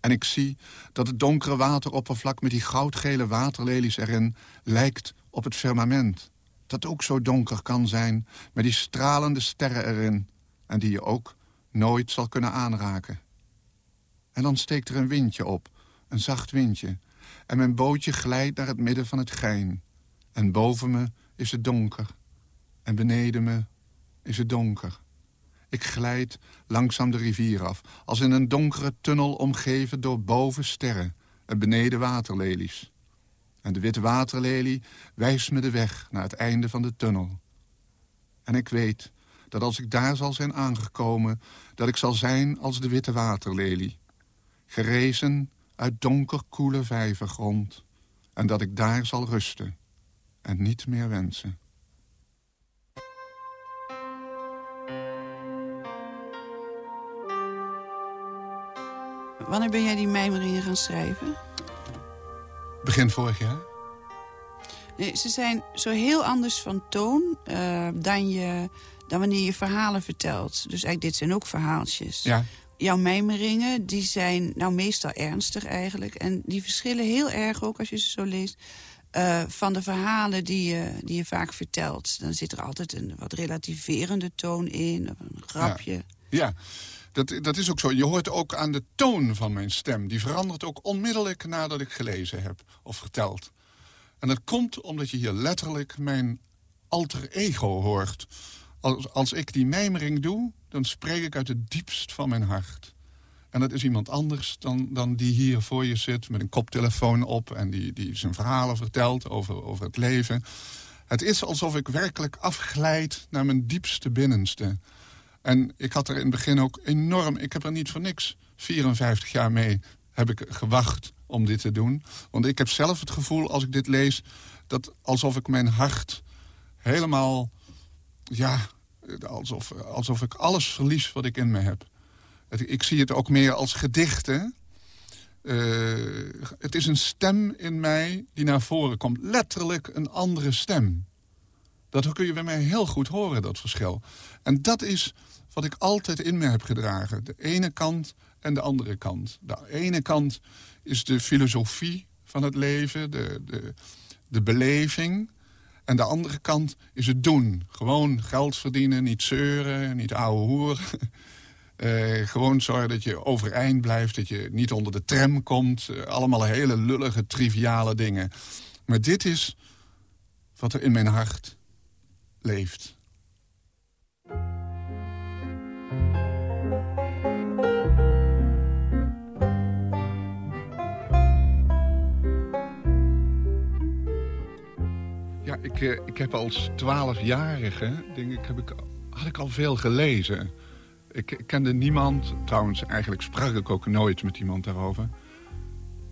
En ik zie dat het donkere wateroppervlak met die goudgele waterlelies erin... lijkt op het firmament, dat ook zo donker kan zijn... met die stralende sterren erin en die je ook nooit zal kunnen aanraken. En dan steekt er een windje op, een zacht windje... en mijn bootje glijdt naar het midden van het gein. En boven me is het donker en beneden me is het donker. Ik glijd langzaam de rivier af, als in een donkere tunnel omgeven door boven sterren en beneden waterlelies. En de witte waterlelie wijst me de weg naar het einde van de tunnel. En ik weet dat als ik daar zal zijn aangekomen, dat ik zal zijn als de witte waterlelie. Gerezen uit donker koele vijvergrond. En dat ik daar zal rusten en niet meer wensen. Wanneer ben jij die mijmeringen gaan schrijven? Begin vorig jaar. Nee, ze zijn zo heel anders van toon uh, dan, je, dan wanneer je verhalen vertelt. Dus eigenlijk, dit zijn ook verhaaltjes. Ja. Jouw mijmeringen, die zijn nou meestal ernstig eigenlijk. En die verschillen heel erg ook, als je ze zo leest... Uh, van de verhalen die je, die je vaak vertelt. Dan zit er altijd een wat relativerende toon in, of een grapje. Ja. ja. Dat, dat is ook zo. Je hoort ook aan de toon van mijn stem. Die verandert ook onmiddellijk nadat ik gelezen heb of verteld. En dat komt omdat je hier letterlijk mijn alter ego hoort. Als, als ik die mijmering doe, dan spreek ik uit het diepst van mijn hart. En dat is iemand anders dan, dan die hier voor je zit met een koptelefoon op... en die, die zijn verhalen vertelt over, over het leven. Het is alsof ik werkelijk afglijd naar mijn diepste binnenste. En ik had er in het begin ook enorm... Ik heb er niet voor niks 54 jaar mee heb ik gewacht om dit te doen. Want ik heb zelf het gevoel, als ik dit lees... dat alsof ik mijn hart helemaal... ja, alsof, alsof ik alles verlies wat ik in me heb. Ik zie het ook meer als gedichten. Uh, het is een stem in mij die naar voren komt. Letterlijk een andere stem. Dat kun je bij mij heel goed horen, dat verschil. En dat is wat ik altijd in me heb gedragen. De ene kant en de andere kant. De ene kant is de filosofie van het leven, de, de, de beleving. En de andere kant is het doen. Gewoon geld verdienen, niet zeuren, niet ouwe hoer. Uh, gewoon zorgen dat je overeind blijft, dat je niet onder de tram komt. Uh, allemaal hele lullige, triviale dingen. Maar dit is wat er in mijn hart leeft. Ja, ik, uh, ik heb als twaalfjarige, denk ik, heb ik, had ik al veel gelezen. Ik, ik, kende niemand, trouwens eigenlijk sprak ik ook nooit met iemand daarover...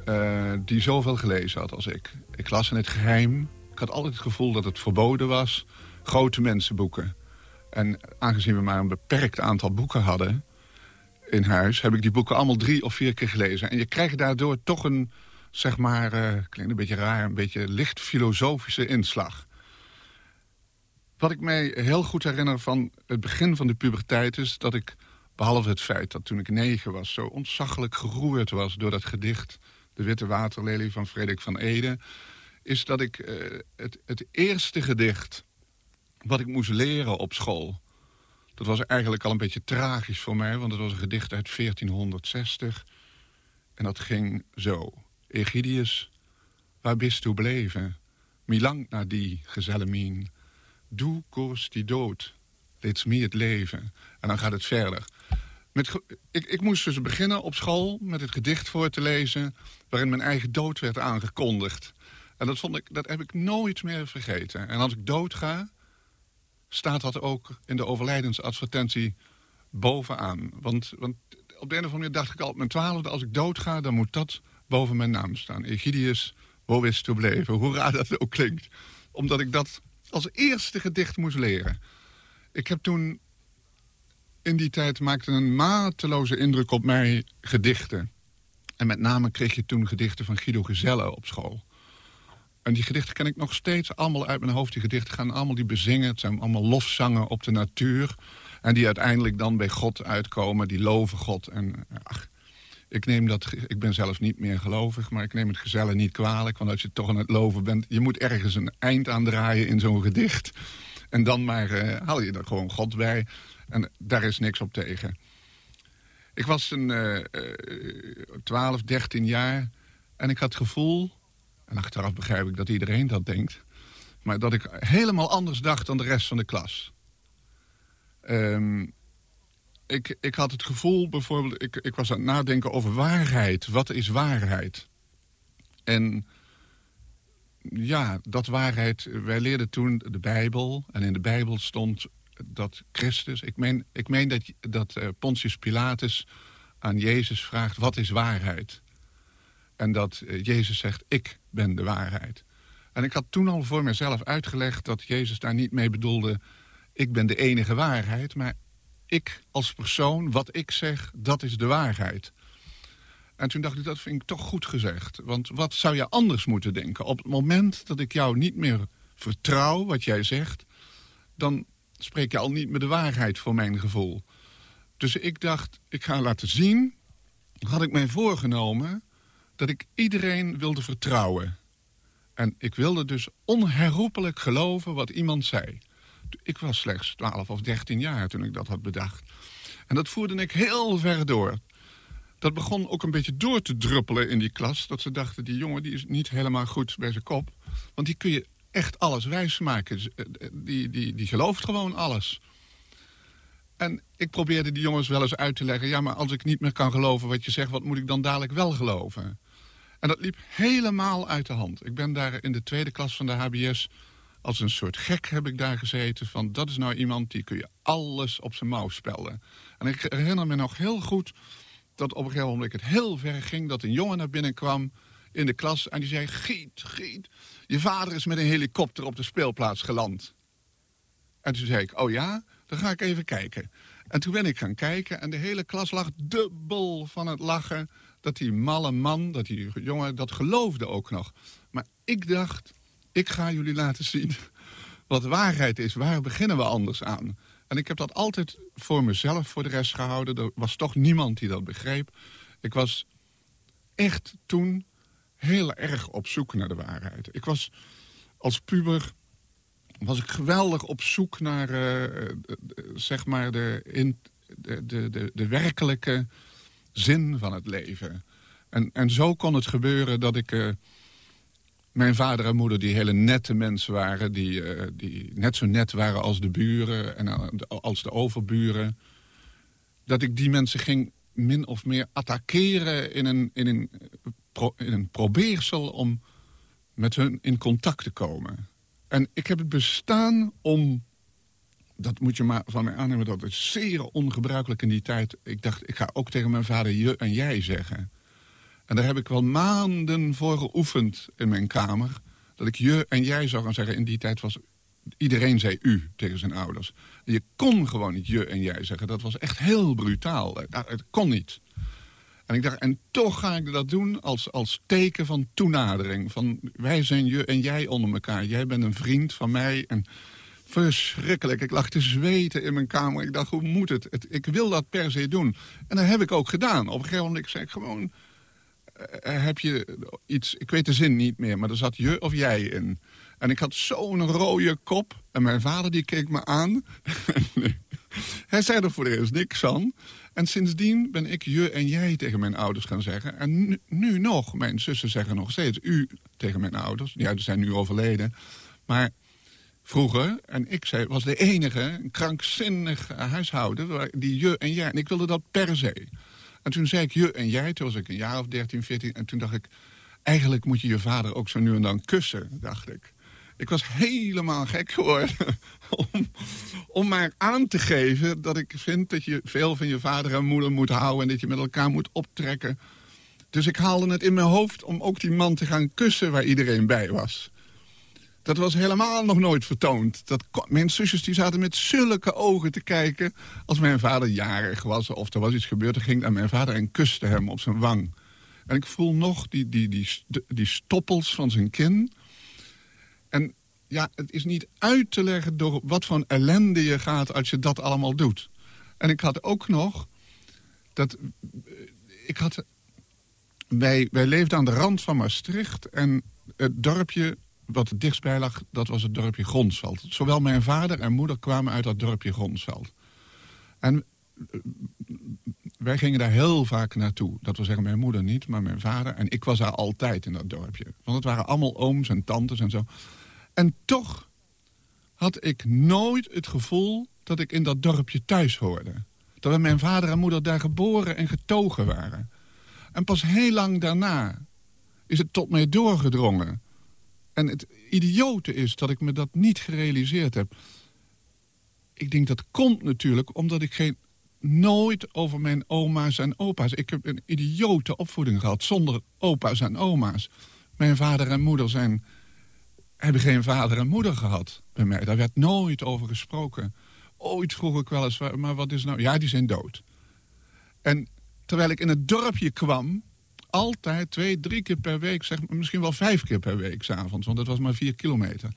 Uh, die zoveel gelezen had als ik. Ik las in het geheim. Ik had altijd het gevoel dat het verboden was. Grote mensenboeken. En aangezien we maar een beperkt aantal boeken hadden in huis... heb ik die boeken allemaal drie of vier keer gelezen. En je krijgt daardoor toch een, zeg maar, uh, klinkt een beetje raar... een beetje licht filosofische inslag. Wat ik mij heel goed herinner van het begin van de puberteit is... dat ik, behalve het feit dat toen ik negen was... zo ontzaglijk geroerd was door dat gedicht... De Witte Waterlelie van Frederik van Ede... is dat ik uh, het, het eerste gedicht wat ik moest leren op school... dat was eigenlijk al een beetje tragisch voor mij... want het was een gedicht uit 1460. En dat ging zo. Egidius, waar bist u bleven? Milang na die gezellemien. Doe koos die dood, leeds me het leven. En dan gaat het verder. Met, ik, ik, moest dus beginnen op school met het gedicht voor te lezen... waarin mijn eigen dood werd aangekondigd. En dat, vond ik, dat heb ik nooit meer vergeten. En als ik dood ga, staat dat ook in de overlijdensadvertentie bovenaan. Want, want op de een of andere manier dacht ik al op mijn twaalfde... als ik dood ga, dan moet dat boven mijn naam staan. Egidius, wo is te bleven. Hoe raar dat ook klinkt. Omdat ik dat als eerste gedicht moest leren. Ik heb toen in die tijd maakte een mateloze indruk op mij gedichten. En met name kreeg je toen gedichten van Guido Gezelle op school. En die gedichten ken ik nog steeds allemaal uit mijn hoofd. Die gedichten gaan allemaal die bezingen. Het zijn allemaal lofzangen op de natuur. En die uiteindelijk dan bij God uitkomen. Die loven God. En ach, ik, neem dat, ik ben zelf niet meer gelovig, maar ik neem het gezelle niet kwalijk. Want als je toch aan het loven bent... je moet ergens een eind aan draaien in zo'n gedicht. En dan maar uh, haal je er gewoon God bij. En daar is niks op tegen. Ik was een uh, uh, 12, 13 jaar en ik had het gevoel... en achteraf begrijp ik dat iedereen dat denkt... maar dat ik helemaal anders dacht dan de rest van de klas. Um, ik, ik had het gevoel, bijvoorbeeld... Ik, ik was aan het nadenken over waarheid. Wat is waarheid? En ja, dat waarheid... Wij leerden toen de Bijbel. En in de Bijbel stond dat Christus... Ik meen, ik meen dat, dat uh, Pontius Pilatus aan Jezus vraagt... wat is waarheid? En dat uh, Jezus zegt, ik ben de waarheid. En ik had toen al voor mezelf uitgelegd... dat Jezus daar niet mee bedoelde... ik ben de enige waarheid... maar ik als persoon, wat ik zeg, dat is de waarheid. En toen dacht ik, dat vind ik toch goed gezegd. Want wat zou je anders moeten denken? Op het moment dat ik jou niet meer vertrouw, wat jij zegt... dan spreek je al niet meer de waarheid voor mijn gevoel. Dus ik dacht, ik ga laten zien... had ik mij voorgenomen dat ik iedereen wilde vertrouwen. En ik wilde dus onherroepelijk geloven wat iemand zei. Ik was slechts 12 of 13 jaar toen ik dat had bedacht. En dat voerde ik heel ver door. Dat begon ook een beetje door te druppelen in die klas. Dat ze dachten, die jongen die is niet helemaal goed bij zijn kop. Want die kun je echt alles wijsmaken. Eh, eh, die, die, die gelooft gewoon alles. En ik probeerde die jongens wel eens uit te leggen... ja, maar als ik niet meer kan geloven wat je zegt... wat moet ik dan dadelijk wel geloven? En dat liep helemaal uit de hand. Ik ben daar in de tweede klas van de HBS... als een soort gek heb ik daar gezeten... van dat is nou iemand die kun je alles op zijn mouw spellen. En ik herinner me nog heel goed dat op een gegeven moment het heel ver ging... dat een jongen naar binnen kwam in de klas en die zei... Giet, Giet, je vader is met een helikopter op de speelplaats geland. En toen zei ik, oh ja, dan ga ik even kijken. En toen ben ik gaan kijken en de hele klas lag dubbel van het lachen... dat die malle man, dat die jongen, dat geloofde ook nog. Maar ik dacht, ik ga jullie laten zien wat waarheid is. Waar beginnen we anders aan? En ik heb dat altijd voor mezelf voor de rest gehouden. Er was toch niemand die dat begreep. Ik was echt toen heel erg op zoek naar de waarheid. Ik was als puber was ik geweldig op zoek naar uh, zeg maar de, in, de, de, de, de, werkelijke zin van het leven. En, en zo kon het gebeuren dat ik... Uh, mijn vader en moeder, die hele nette mensen waren... Die, uh, die net zo net waren als de buren en als de overburen... dat ik die mensen ging min of meer attackeren in een, in een, in een probeersel... om met hun in contact te komen. En ik heb het bestaan om... Dat moet je maar van mij aannemen, dat is zeer ongebruikelijk in die tijd. Ik dacht, ik ga ook tegen mijn vader je en jij zeggen. En daar heb ik wel maanden voor geoefend in mijn kamer. Dat ik je en jij zou gaan zeggen. In die tijd was iedereen zei u tegen zijn ouders. Je kon gewoon niet je en jij zeggen. Dat was echt heel brutaal. Het kon niet. En ik dacht, en toch ga ik dat doen als, als teken van toenadering. Van wij zijn je en jij onder elkaar. Jij bent een vriend van mij. En verschrikkelijk. Ik lag te zweten in mijn kamer. Ik dacht, hoe moet het? ik wil dat per se doen. En dat heb ik ook gedaan. Op een gegeven moment zei ik gewoon... Uh, heb je iets, ik weet de zin niet meer, maar er zat je of jij in. En ik had zo'n rode kop. En mijn vader die keek me aan. Hij zei er voor de rest niks van. En sindsdien ben ik je en jij tegen mijn ouders gaan zeggen. En nu, nu nog, mijn zussen zeggen nog steeds u tegen mijn ouders. Ja, ze zijn nu overleden. Maar vroeger, en ik was de enige krankzinnig huishouden... die je en jij, en ik wilde dat per se. En toen zei ik je en jij, toen was ik een jaar of 13, 14... en toen dacht ik, eigenlijk moet je je vader ook zo nu en dan kussen, dacht ik. Ik was helemaal gek geworden om, om maar aan te geven dat ik vind dat je veel van je vader en moeder moet houden... en dat je met elkaar moet optrekken. Dus ik haalde het in mijn hoofd om ook die man te gaan kussen waar iedereen bij was. Dat was helemaal nog nooit vertoond. Dat, mijn zusjes die zaten met zulke ogen te kijken... als mijn vader jarig was of er was iets gebeurd... dan ging aan mijn vader en kuste hem op zijn wang. En ik voel nog die, die, die, die stoppels van zijn kin... En ja, het is niet uit te leggen door wat voor ellende je gaat als je dat allemaal doet. En ik had ook nog dat eh, ik had wij, wij leefden aan de rand van Maastricht en het dorpje wat het dichtstbij lag, dat was het dorpje Gronsveld. Zowel mijn vader en moeder kwamen uit dat dorpje Gronsveld. En eh, wij gingen daar heel vaak naartoe. Dat wil zeggen, mijn moeder niet, maar mijn vader. En ik was daar altijd in dat dorpje. Want het waren allemaal ooms en tantes en zo. En toch had ik nooit het gevoel dat ik in dat dorpje thuis hoorde. Dat mijn vader en moeder daar geboren en getogen waren. En pas heel lang daarna is het tot mij doorgedrongen. En het idiote is dat ik me dat niet gerealiseerd heb. Ik denk dat komt natuurlijk omdat ik geen nooit over mijn oma's en opa's. Ik heb een idiote opvoeding gehad zonder opa's en oma's. Mijn vader en moeder zijn hebben geen vader en moeder gehad bij mij. Daar werd nooit over gesproken. Ooit vroeg ik wel eens, maar wat is nou... Ja, die zijn dood. En terwijl ik in het dorpje kwam... altijd twee, drie keer per week... Zeg, misschien wel vijf keer per week s'avonds... want dat was maar vier kilometer...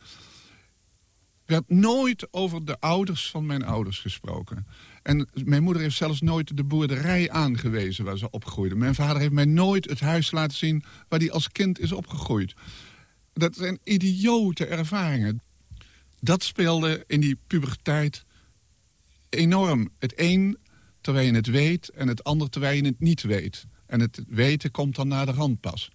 werd nooit over de ouders van mijn ouders gesproken. En mijn moeder heeft zelfs nooit de boerderij aangewezen waar ze opgroeide. Mijn vader heeft mij nooit het huis laten zien waar hij als kind is opgegroeid. Dat zijn idiote ervaringen. Dat speelde in die puberteit enorm. Het een terwijl je het weet en het ander terwijl je het niet weet. En het weten komt dan naar de rand pas.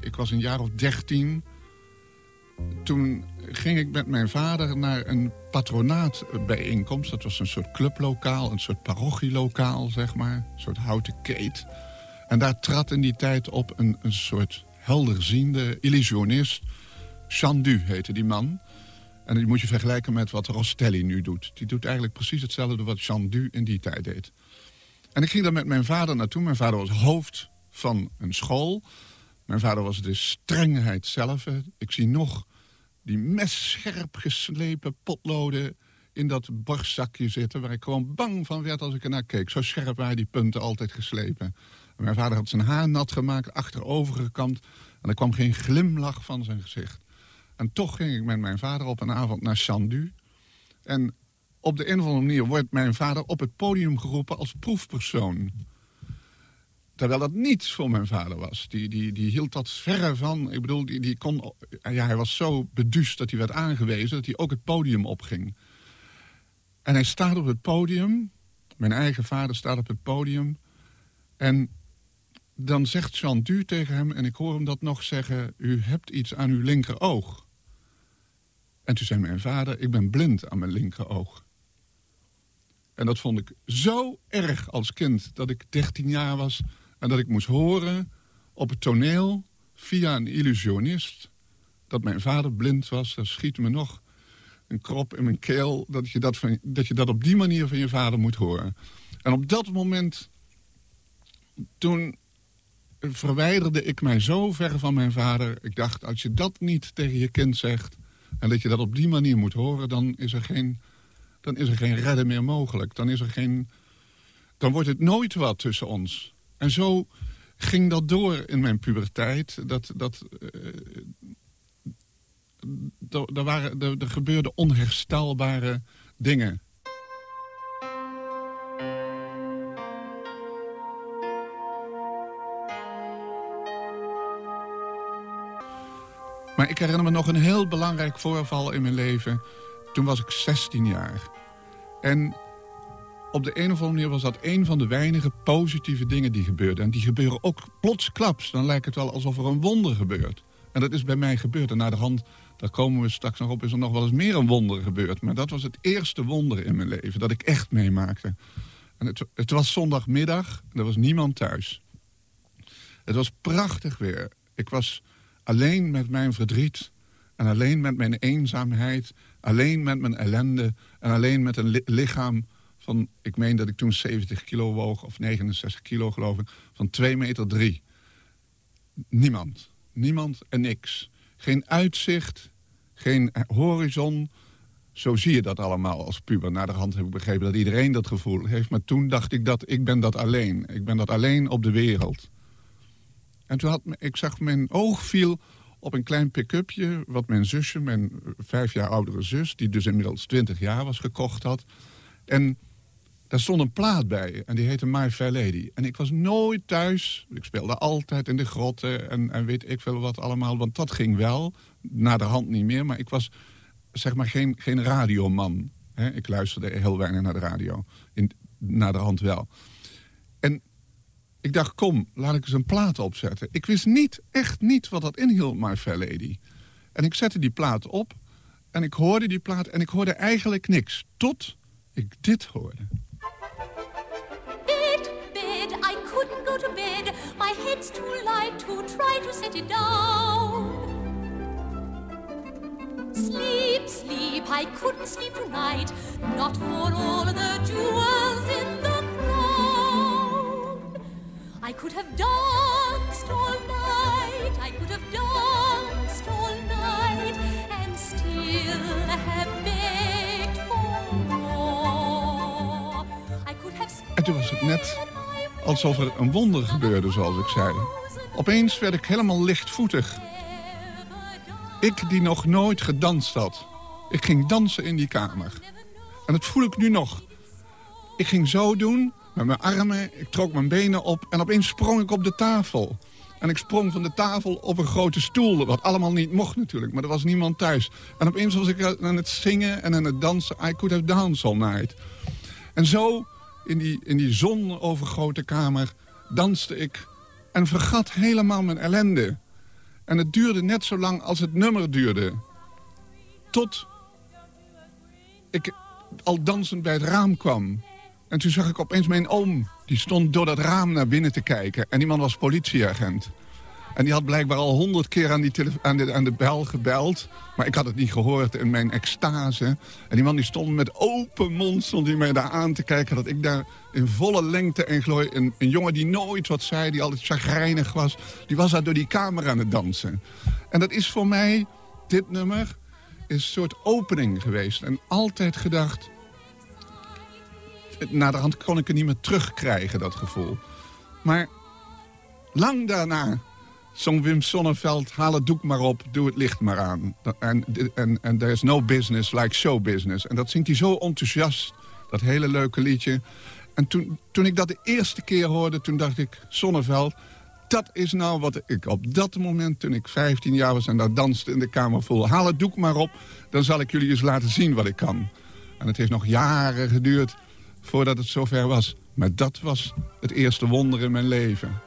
Ik was een jaar of dertien toen ging ik met mijn vader naar een patronaatbijeenkomst. Dat was een soort clublokaal, een soort parochielokaal, zeg maar. Een soort houten keet. En daar trad in die tijd op een, een soort helderziende illusionist. Chandu heette die man. En die moet je vergelijken met wat Rostelli nu doet. Die doet eigenlijk precies hetzelfde wat Chandu in die tijd deed. En ik ging daar met mijn vader naartoe. Mijn vader was hoofd van een school. Mijn vader was de strengheid zelf. Ik zie nog die messcherp geslepen potloden in dat borstzakje zitten... waar ik gewoon bang van werd als ik ernaar keek. Zo scherp waren die punten altijd geslepen. Mijn vader had zijn haar nat gemaakt, achterovergekamd... en er kwam geen glimlach van zijn gezicht. En toch ging ik met mijn vader op een avond naar Sandu. En op de een of andere manier wordt mijn vader op het podium geroepen als proefpersoon. Terwijl dat niets voor mijn vader was. Die, die, die hield dat verre van. Ik bedoel, die, die kon, ja, hij was zo beduust dat hij werd aangewezen... dat hij ook het podium opging. En hij staat op het podium. Mijn eigen vader staat op het podium. En dan zegt Jean Du tegen hem... en ik hoor hem dat nog zeggen... u hebt iets aan uw linkeroog. En toen zei mijn vader... ik ben blind aan mijn linkeroog. En dat vond ik zo erg als kind... dat ik 13 jaar was en dat ik moest horen op het toneel... via een illusionist... dat mijn vader blind was. Dat schiet me nog een krop in mijn keel... Dat je dat, van, dat je dat op die manier van je vader moet horen. En op dat moment... toen verwijderde ik mij zo ver van mijn vader. Ik dacht, als je dat niet tegen je kind zegt... en dat je dat op die manier moet horen... dan is er geen, dan is er geen redden meer mogelijk. Dan, is er geen, dan wordt het nooit wat tussen ons. En zo ging dat door in mijn puberteit. Dat, dat, uh, er, waren, er, er gebeurden onherstelbare dingen. Ik herinner me nog een heel belangrijk voorval in mijn leven. Toen was ik 16 jaar. En op de een of andere manier was dat een van de weinige positieve dingen die gebeurden. En die gebeuren ook plotsklaps. Dan lijkt het wel alsof er een wonder gebeurt. En dat is bij mij gebeurd. En naar de hand, daar komen we straks nog op, is er nog wel eens meer een wonder gebeurd. Maar dat was het eerste wonder in mijn leven dat ik echt meemaakte. En het, het was zondagmiddag, er was niemand thuis. Het was prachtig weer. Ik was alleen met mijn verdriet en alleen met mijn eenzaamheid... alleen met mijn ellende en alleen met een lichaam van... ik meen dat ik toen 70 kilo woog, of 69 kilo geloof ik... van 2 meter 3. Niemand. Niemand en niks. Geen uitzicht, geen horizon. Zo zie je dat allemaal als puber. Naar de hand heb ik begrepen dat iedereen dat gevoel heeft. Maar toen dacht ik dat ik ben dat alleen. Ik ben dat alleen op de wereld. En toen had ik zag mijn oog viel op een klein pick-upje... wat mijn zusje, mijn vijf jaar oudere zus... die dus inmiddels twintig jaar was, gekocht had. En daar stond een plaat bij en die heette My Fair Lady. En ik was nooit thuis. Ik speelde altijd in de grotten en, en weet ik veel wat allemaal. Want dat ging wel, naar de hand niet meer. Maar ik was zeg maar geen, geen radioman. ik luisterde heel weinig naar de radio. In, naar de hand wel. Ik dacht, kom, laat ik eens een plaat opzetten. Ik wist niet, echt niet wat dat inhield, My Fair Lady. En ik zette die plaat op en ik hoorde die plaat en ik hoorde eigenlijk niks. Tot ik dit hoorde. Bed, bed, I couldn't go to bed. My head's too light to try to set it down. Sleep, sleep, I couldn't sleep tonight. Not for all the jewels in the I could have danced all night, I could have danced all night, and still have begged for more. En toen was het net alsof er een wonder gebeurde, zoals ik zei. Opeens werd ik helemaal lichtvoetig. Ik die nog nooit gedanst had. Ik ging dansen in die kamer. En dat voel ik nu nog. Ik ging zo doen met mijn armen, ik trok mijn benen op en opeens sprong ik op de tafel. En ik sprong van de tafel op een grote stoel, wat allemaal niet mocht natuurlijk, maar er was niemand thuis. En opeens was ik aan het zingen en aan het dansen, I could have danced all night. En zo, in die, in die zonovergrote kamer, danste ik en vergat helemaal mijn ellende. En het duurde net zo lang als het nummer duurde. Tot ik al dansend bij het raam kwam. En toen zag ik opeens mijn oom. Die stond door dat raam naar binnen te kijken. En die man was politieagent. En die had blijkbaar al honderd keer aan, die aan, de, aan de bel gebeld. Maar ik had het niet gehoord in mijn extase. En die man die stond met open mond stond mij daar aan te kijken... dat ik daar in volle lengte en glooi... Een, een jongen die nooit wat zei, die altijd chagrijnig was... die was daar door die kamer aan het dansen. En dat is voor mij, dit nummer, is een soort opening geweest. En altijd gedacht na de hand kon ik het niet meer terugkrijgen, dat gevoel. Maar lang daarna Zo'n Wim Sonneveld, haal het doek maar op, doe het licht maar aan. En there is no business like show business. En dat zingt hij zo enthousiast, dat hele leuke liedje. En toen, toen ik dat de eerste keer hoorde, toen dacht ik... Sonneveld, dat is nou wat ik op dat moment, toen ik 15 jaar was... en daar danste in de kamer vol. Haal het doek maar op, dan zal ik jullie eens laten zien wat ik kan. En het heeft nog jaren geduurd voordat het zover was. Maar dat was het eerste wonder in mijn leven.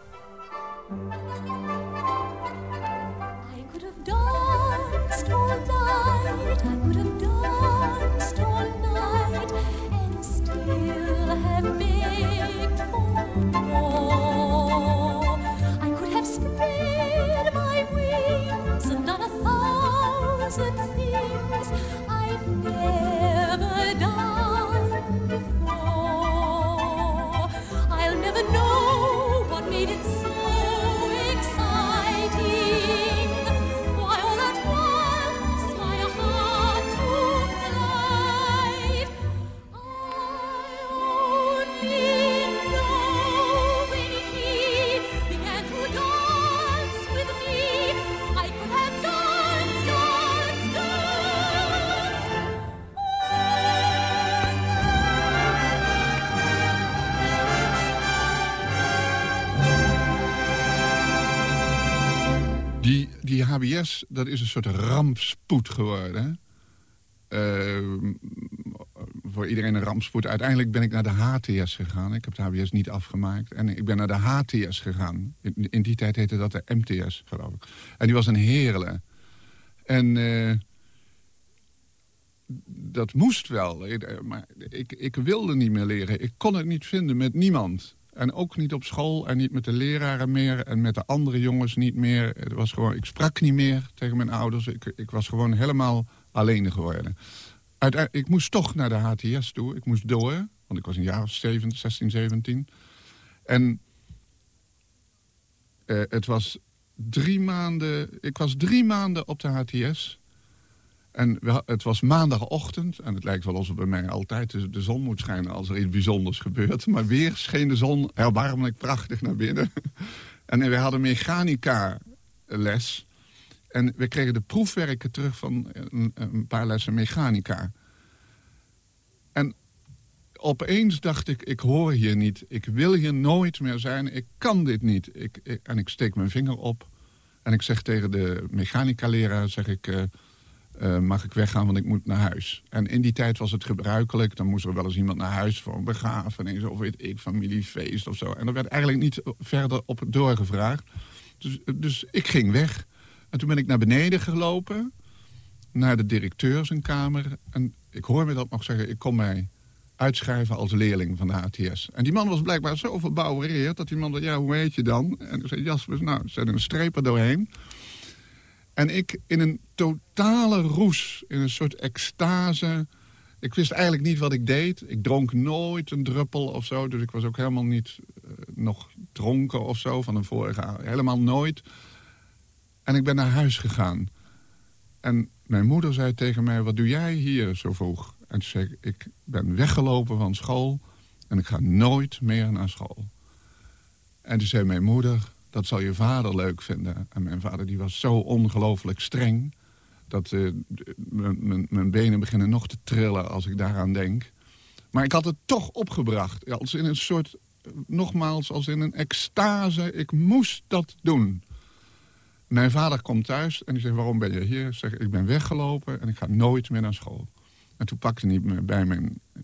HBS, dat is een soort rampspoed geworden. Eh, voor iedereen een rampspoed. Uiteindelijk ben ik naar de HTS gegaan. Ik heb de HBS niet afgemaakt. En ik ben naar de HTS gegaan. In, die tijd heette dat de MTS, geloof ik. En die was een heerle. En eh, dat moest wel. Ik- Maar ik, ik wilde niet meer leren. Ik kon het niet vinden met niemand. En ook niet op school en niet met de leraren meer... en met de andere jongens niet meer. Het was gewoon, ik sprak niet meer tegen mijn ouders. Ik, ik was gewoon helemaal alleen geworden. Uiteindelijk, ik moest toch naar de HTS toe. Ik moest door, want ik was een jaar of 7, 16, 17. En eh, het was drie maanden... Ik was drie maanden op de HTS... En we het was maandagochtend. En het lijkt wel alsof bij mij altijd de, zon moet schijnen als er iets bijzonders gebeurt. Maar weer scheen de zon erbarmelijk prachtig naar binnen. En we hadden mechanica les. En we kregen de proefwerken terug van een, een paar lessen mechanica. En opeens dacht ik, ik hoor hier niet. Ik wil hier nooit meer zijn. Ik kan dit niet. Ik- en ik steek mijn vinger op. En ik zeg tegen de mechanica-leraar, zeg ik... eh, eh, mag ik weggaan, want ik moet naar huis. En in die tijd was het gebruikelijk. Dan moest er wel eens iemand naar huis voor een begrafenis... of weet ik, familiefeest of zo. En er werd eigenlijk niet verder op doorgevraagd. Dus, dus ik ging weg. En toen ben ik naar beneden gelopen... naar de directeur zijn kamer. En ik hoor me dat nog zeggen, ik kom mij uitschrijven als leerling van de HTS. En die man was blijkbaar zo verbouwereerd... dat die man zei, ja, hoe heet je dan? En ik zei, Jasper, nou, zet een streep er doorheen... En ik in een totale roes, in een soort extase. Ik wist eigenlijk niet wat ik deed. Ik dronk nooit een druppel of zo. Dus ik was ook helemaal niet eh, nog dronken of zo van een vorige. Helemaal nooit. En ik ben naar huis gegaan. En mijn moeder zei tegen mij, wat doe jij hier zo vroeg? En toen zei ik, ik ben weggelopen van school... en ik ga nooit meer naar school. En toen zei mijn moeder, dat zal je vader leuk vinden. En mijn vader die was zo ongelooflijk streng... dat eh, mijn- benen beginnen nog te trillen als ik daaraan denk. Maar ik had het toch opgebracht. Als in een soort, nogmaals, als in een extase. Ik moest dat doen. Mijn vader komt thuis en die zegt, waarom ben je hier? Ik zeg, ik ben weggelopen en ik ga nooit meer naar school. En toen pakte hij me bij mijn, eh,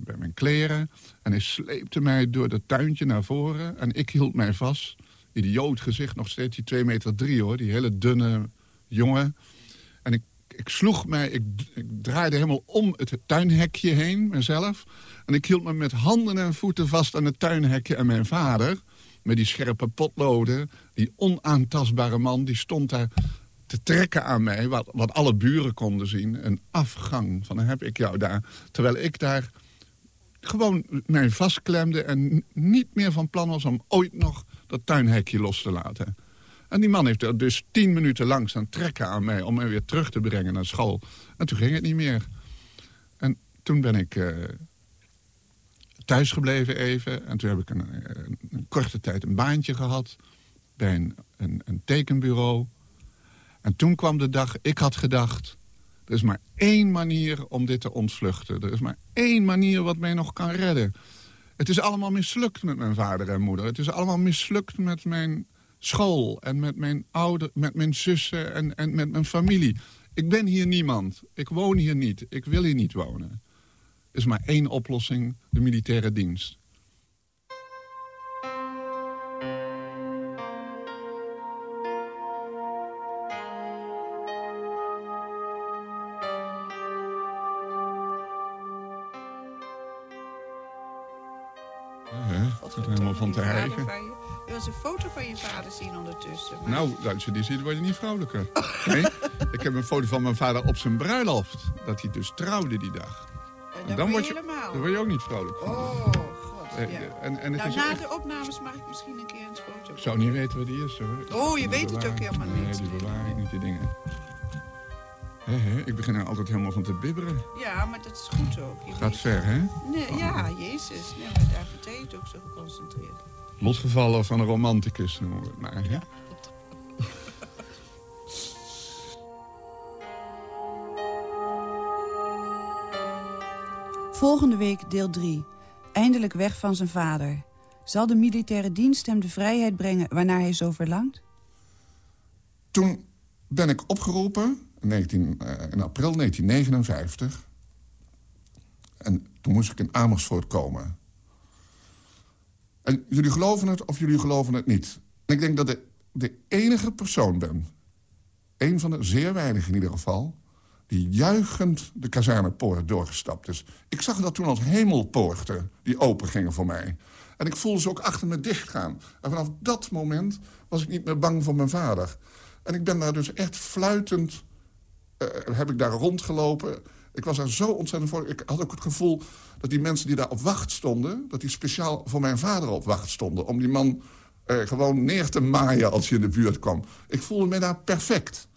bij mijn kleren... en hij sleepte mij door het tuintje naar voren... en ik hield mij vast. Idioot gezicht, nog steeds die 2 meter drie, hoor. Die hele dunne jongen. En ik, ik sloeg mij, ik, ik draaide helemaal om het tuinhekje heen, mezelf. En ik hield me met handen en voeten vast aan het tuinhekje en mijn vader... met die scherpe potloden, die onaantastbare man... die stond daar te trekken aan mij, wat, wat alle buren konden zien. Een afgang van, heb ik jou daar. Terwijl ik daar gewoon mij vastklemde... en niet meer van plan was om ooit nog dat tuinhekje los te laten. En die man heeft er dus tien minuten lang staan trekken aan mij... om mij weer terug te brengen naar school. En toen ging het niet meer. En toen ben ik eh, thuis gebleven even. En toen heb ik een, eh, een korte tijd een baantje gehad. bij een, een, een tekenbureau. En toen kwam de dag, ik had gedacht... er is maar één manier om dit te ontvluchten. Er is maar één manier wat mij nog kan redden. Het is allemaal mislukt met mijn vader en moeder. Het is allemaal mislukt met mijn school en met mijn ouders, met mijn zussen en, en met mijn familie. Ik ben hier niemand. Ik woon hier niet. Ik wil hier niet wonen. Er is maar één oplossing, de militaire dienst. Eens een foto van je vader zien ondertussen. maar- Nou, als je die ziet, word je niet vrolijker. Nee, ik heb een foto van mijn vader op zijn bruiloft. Dat hij dus trouwde die dag. en dan, word je dan word je ook niet vrolijk van. Oh, god. Eh, ja. en, en het Nou, is na echt- de opnames mag ik misschien een keer een foto. Ik zou niet weten wat die is, hoor. Oh, je weet het ook helemaal Nee, niet. die bewaar ik niet, die dingen. Ik begin er altijd helemaal van te bibberen. Ja, maar dat is goed ook. Je Gaat weet- ver, hè? Nee, ja, Jezus. Nee, maar daar vertel je het ook zo geconcentreerd. Lotgevallen van een romanticus noemen we het maar, hè? Volgende week deel 3. Eindelijk weg van zijn vader. Zal de militaire dienst hem de vrijheid brengen waarnaar hij zo verlangt? Toen ben ik opgeroepen, in, 19, eh, in april 1959. En toen moest ik in Amersfoort komen. En jullie geloven het of jullie geloven het niet. En ik denk dat ik de enige persoon ben... een van de zeer weinigen in ieder geval... die juichend de kazernepoort doorgestapt is. Ik zag dat toen als hemelpoorten die open gingen voor mij. En ik voelde ze ook achter me dichtgaan. En vanaf dat moment was ik niet meer bang voor mijn vader. En ik ben daar dus echt fluitend... eh, heb ik daar rondgelopen. Ik was daar zo ontzettend voor. Ik had ook het gevoel dat die mensen die daar op wacht stonden... dat die speciaal voor mijn vader op wacht stonden. Om die man eh, gewoon neer te maaien als hij in de buurt kwam. Ik voelde me daar perfect.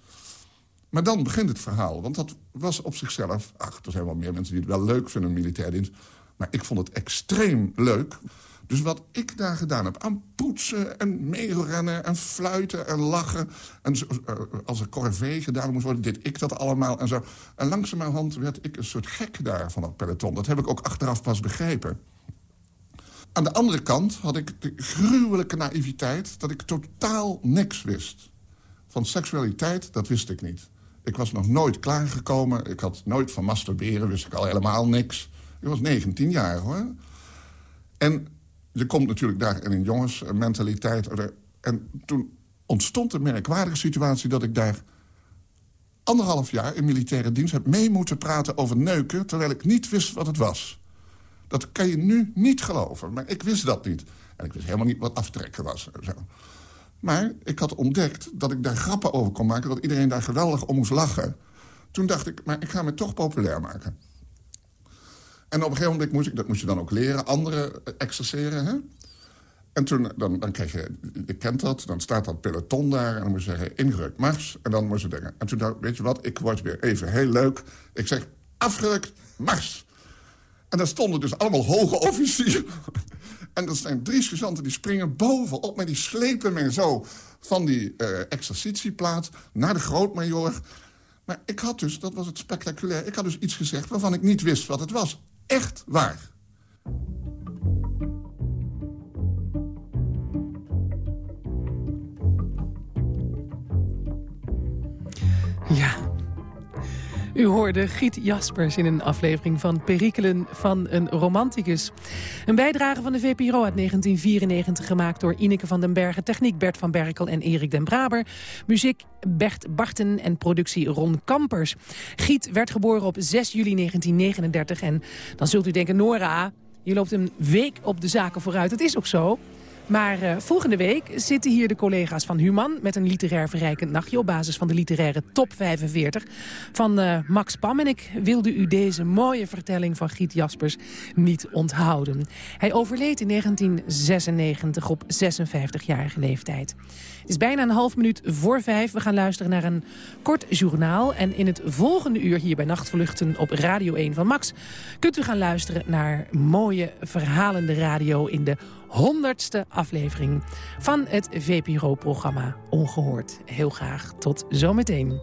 Maar dan begint het verhaal. Want dat was op zichzelf... Ach, er zijn wel meer mensen die het wel leuk vinden, militair dienst. Maar ik vond het extreem leuk. Dus wat ik daar gedaan heb, aan poetsen en meerennen en fluiten en lachen... en zo, eh, als er corvée gedaan moest worden, deed ik dat allemaal en zo. En langzamerhand werd ik een soort gek daar van het peloton. Dat heb ik ook achteraf pas begrepen. Aan de andere kant had ik de gruwelijke naïviteit... dat ik totaal niks wist. Van seksualiteit, dat wist ik niet. Ik was nog nooit klaargekomen. Ik had nooit van masturberen, wist ik al helemaal niks. Ik was 19 jaar, hoor. En je komt natuurlijk daar in een jongensmentaliteit. En toen ontstond de merkwaardige situatie dat ik daar anderhalf jaar in militaire dienst heb mee moeten praten over neuken... terwijl ik niet wist wat het was. Dat kan je nu niet geloven, maar ik wist dat niet. En ik wist helemaal niet wat aftrekken was. Zo. Maar ik had ontdekt dat ik daar grappen over kon maken... dat iedereen daar geweldig om moest lachen. Toen dacht ik, maar ik ga me toch populair maken. En op een gegeven moment moest ik, dat moest je dan ook leren, anderen exerceren. Hè? En toen, dan, dan kreeg je, je kent dat, dan staat dat peloton daar... en dan moet je zeggen, ingerukt, mars. En dan moest je denken. En toen dacht weet je wat, ik word weer even heel leuk. Ik zeg, afgerukt, mars. En daar stonden dus allemaal hoge officieren. En dat zijn drie sergeanten die springen bovenop... maar die slepen mij zo van die eh exercitieplaats naar de grootmajoor. Maar ik had dus, dat was het spectaculair... ik had dus iets gezegd waarvan ik niet wist wat het was. Echt waar. Ja. U hoorde Giet Jaspers in een aflevering van Perikelen van een romanticus. Een bijdrage van de VPRO uit 1994 gemaakt door Ineke van den Bergen... techniek Bert van Berkel en Erik den Braber. Muziek Bert Barten en productie Ron Kampers. Giet werd geboren op 6 juli 1939 en dan zult u denken... Nora, je loopt een week op de zaken vooruit. Het is ook zo. Maar eh, volgende week zitten hier de collega's van Human... met een literair verrijkend nachtje op basis van de literaire top 45 van eh, Max Pam. En ik wilde u deze mooie vertelling van Giet Jaspers niet onthouden. Hij overleed in 1996 op 56-jarige leeftijd. Het is bijna een half minuut voor vijf. We gaan luisteren naar een kort journaal. En in het volgende uur hier bij Nachtvluchten op Radio 1 van Max... kunt u gaan luisteren naar mooie verhalende radio in de honderdste aflevering van het VPRO-programma Ongehoord. Heel graag tot zometeen.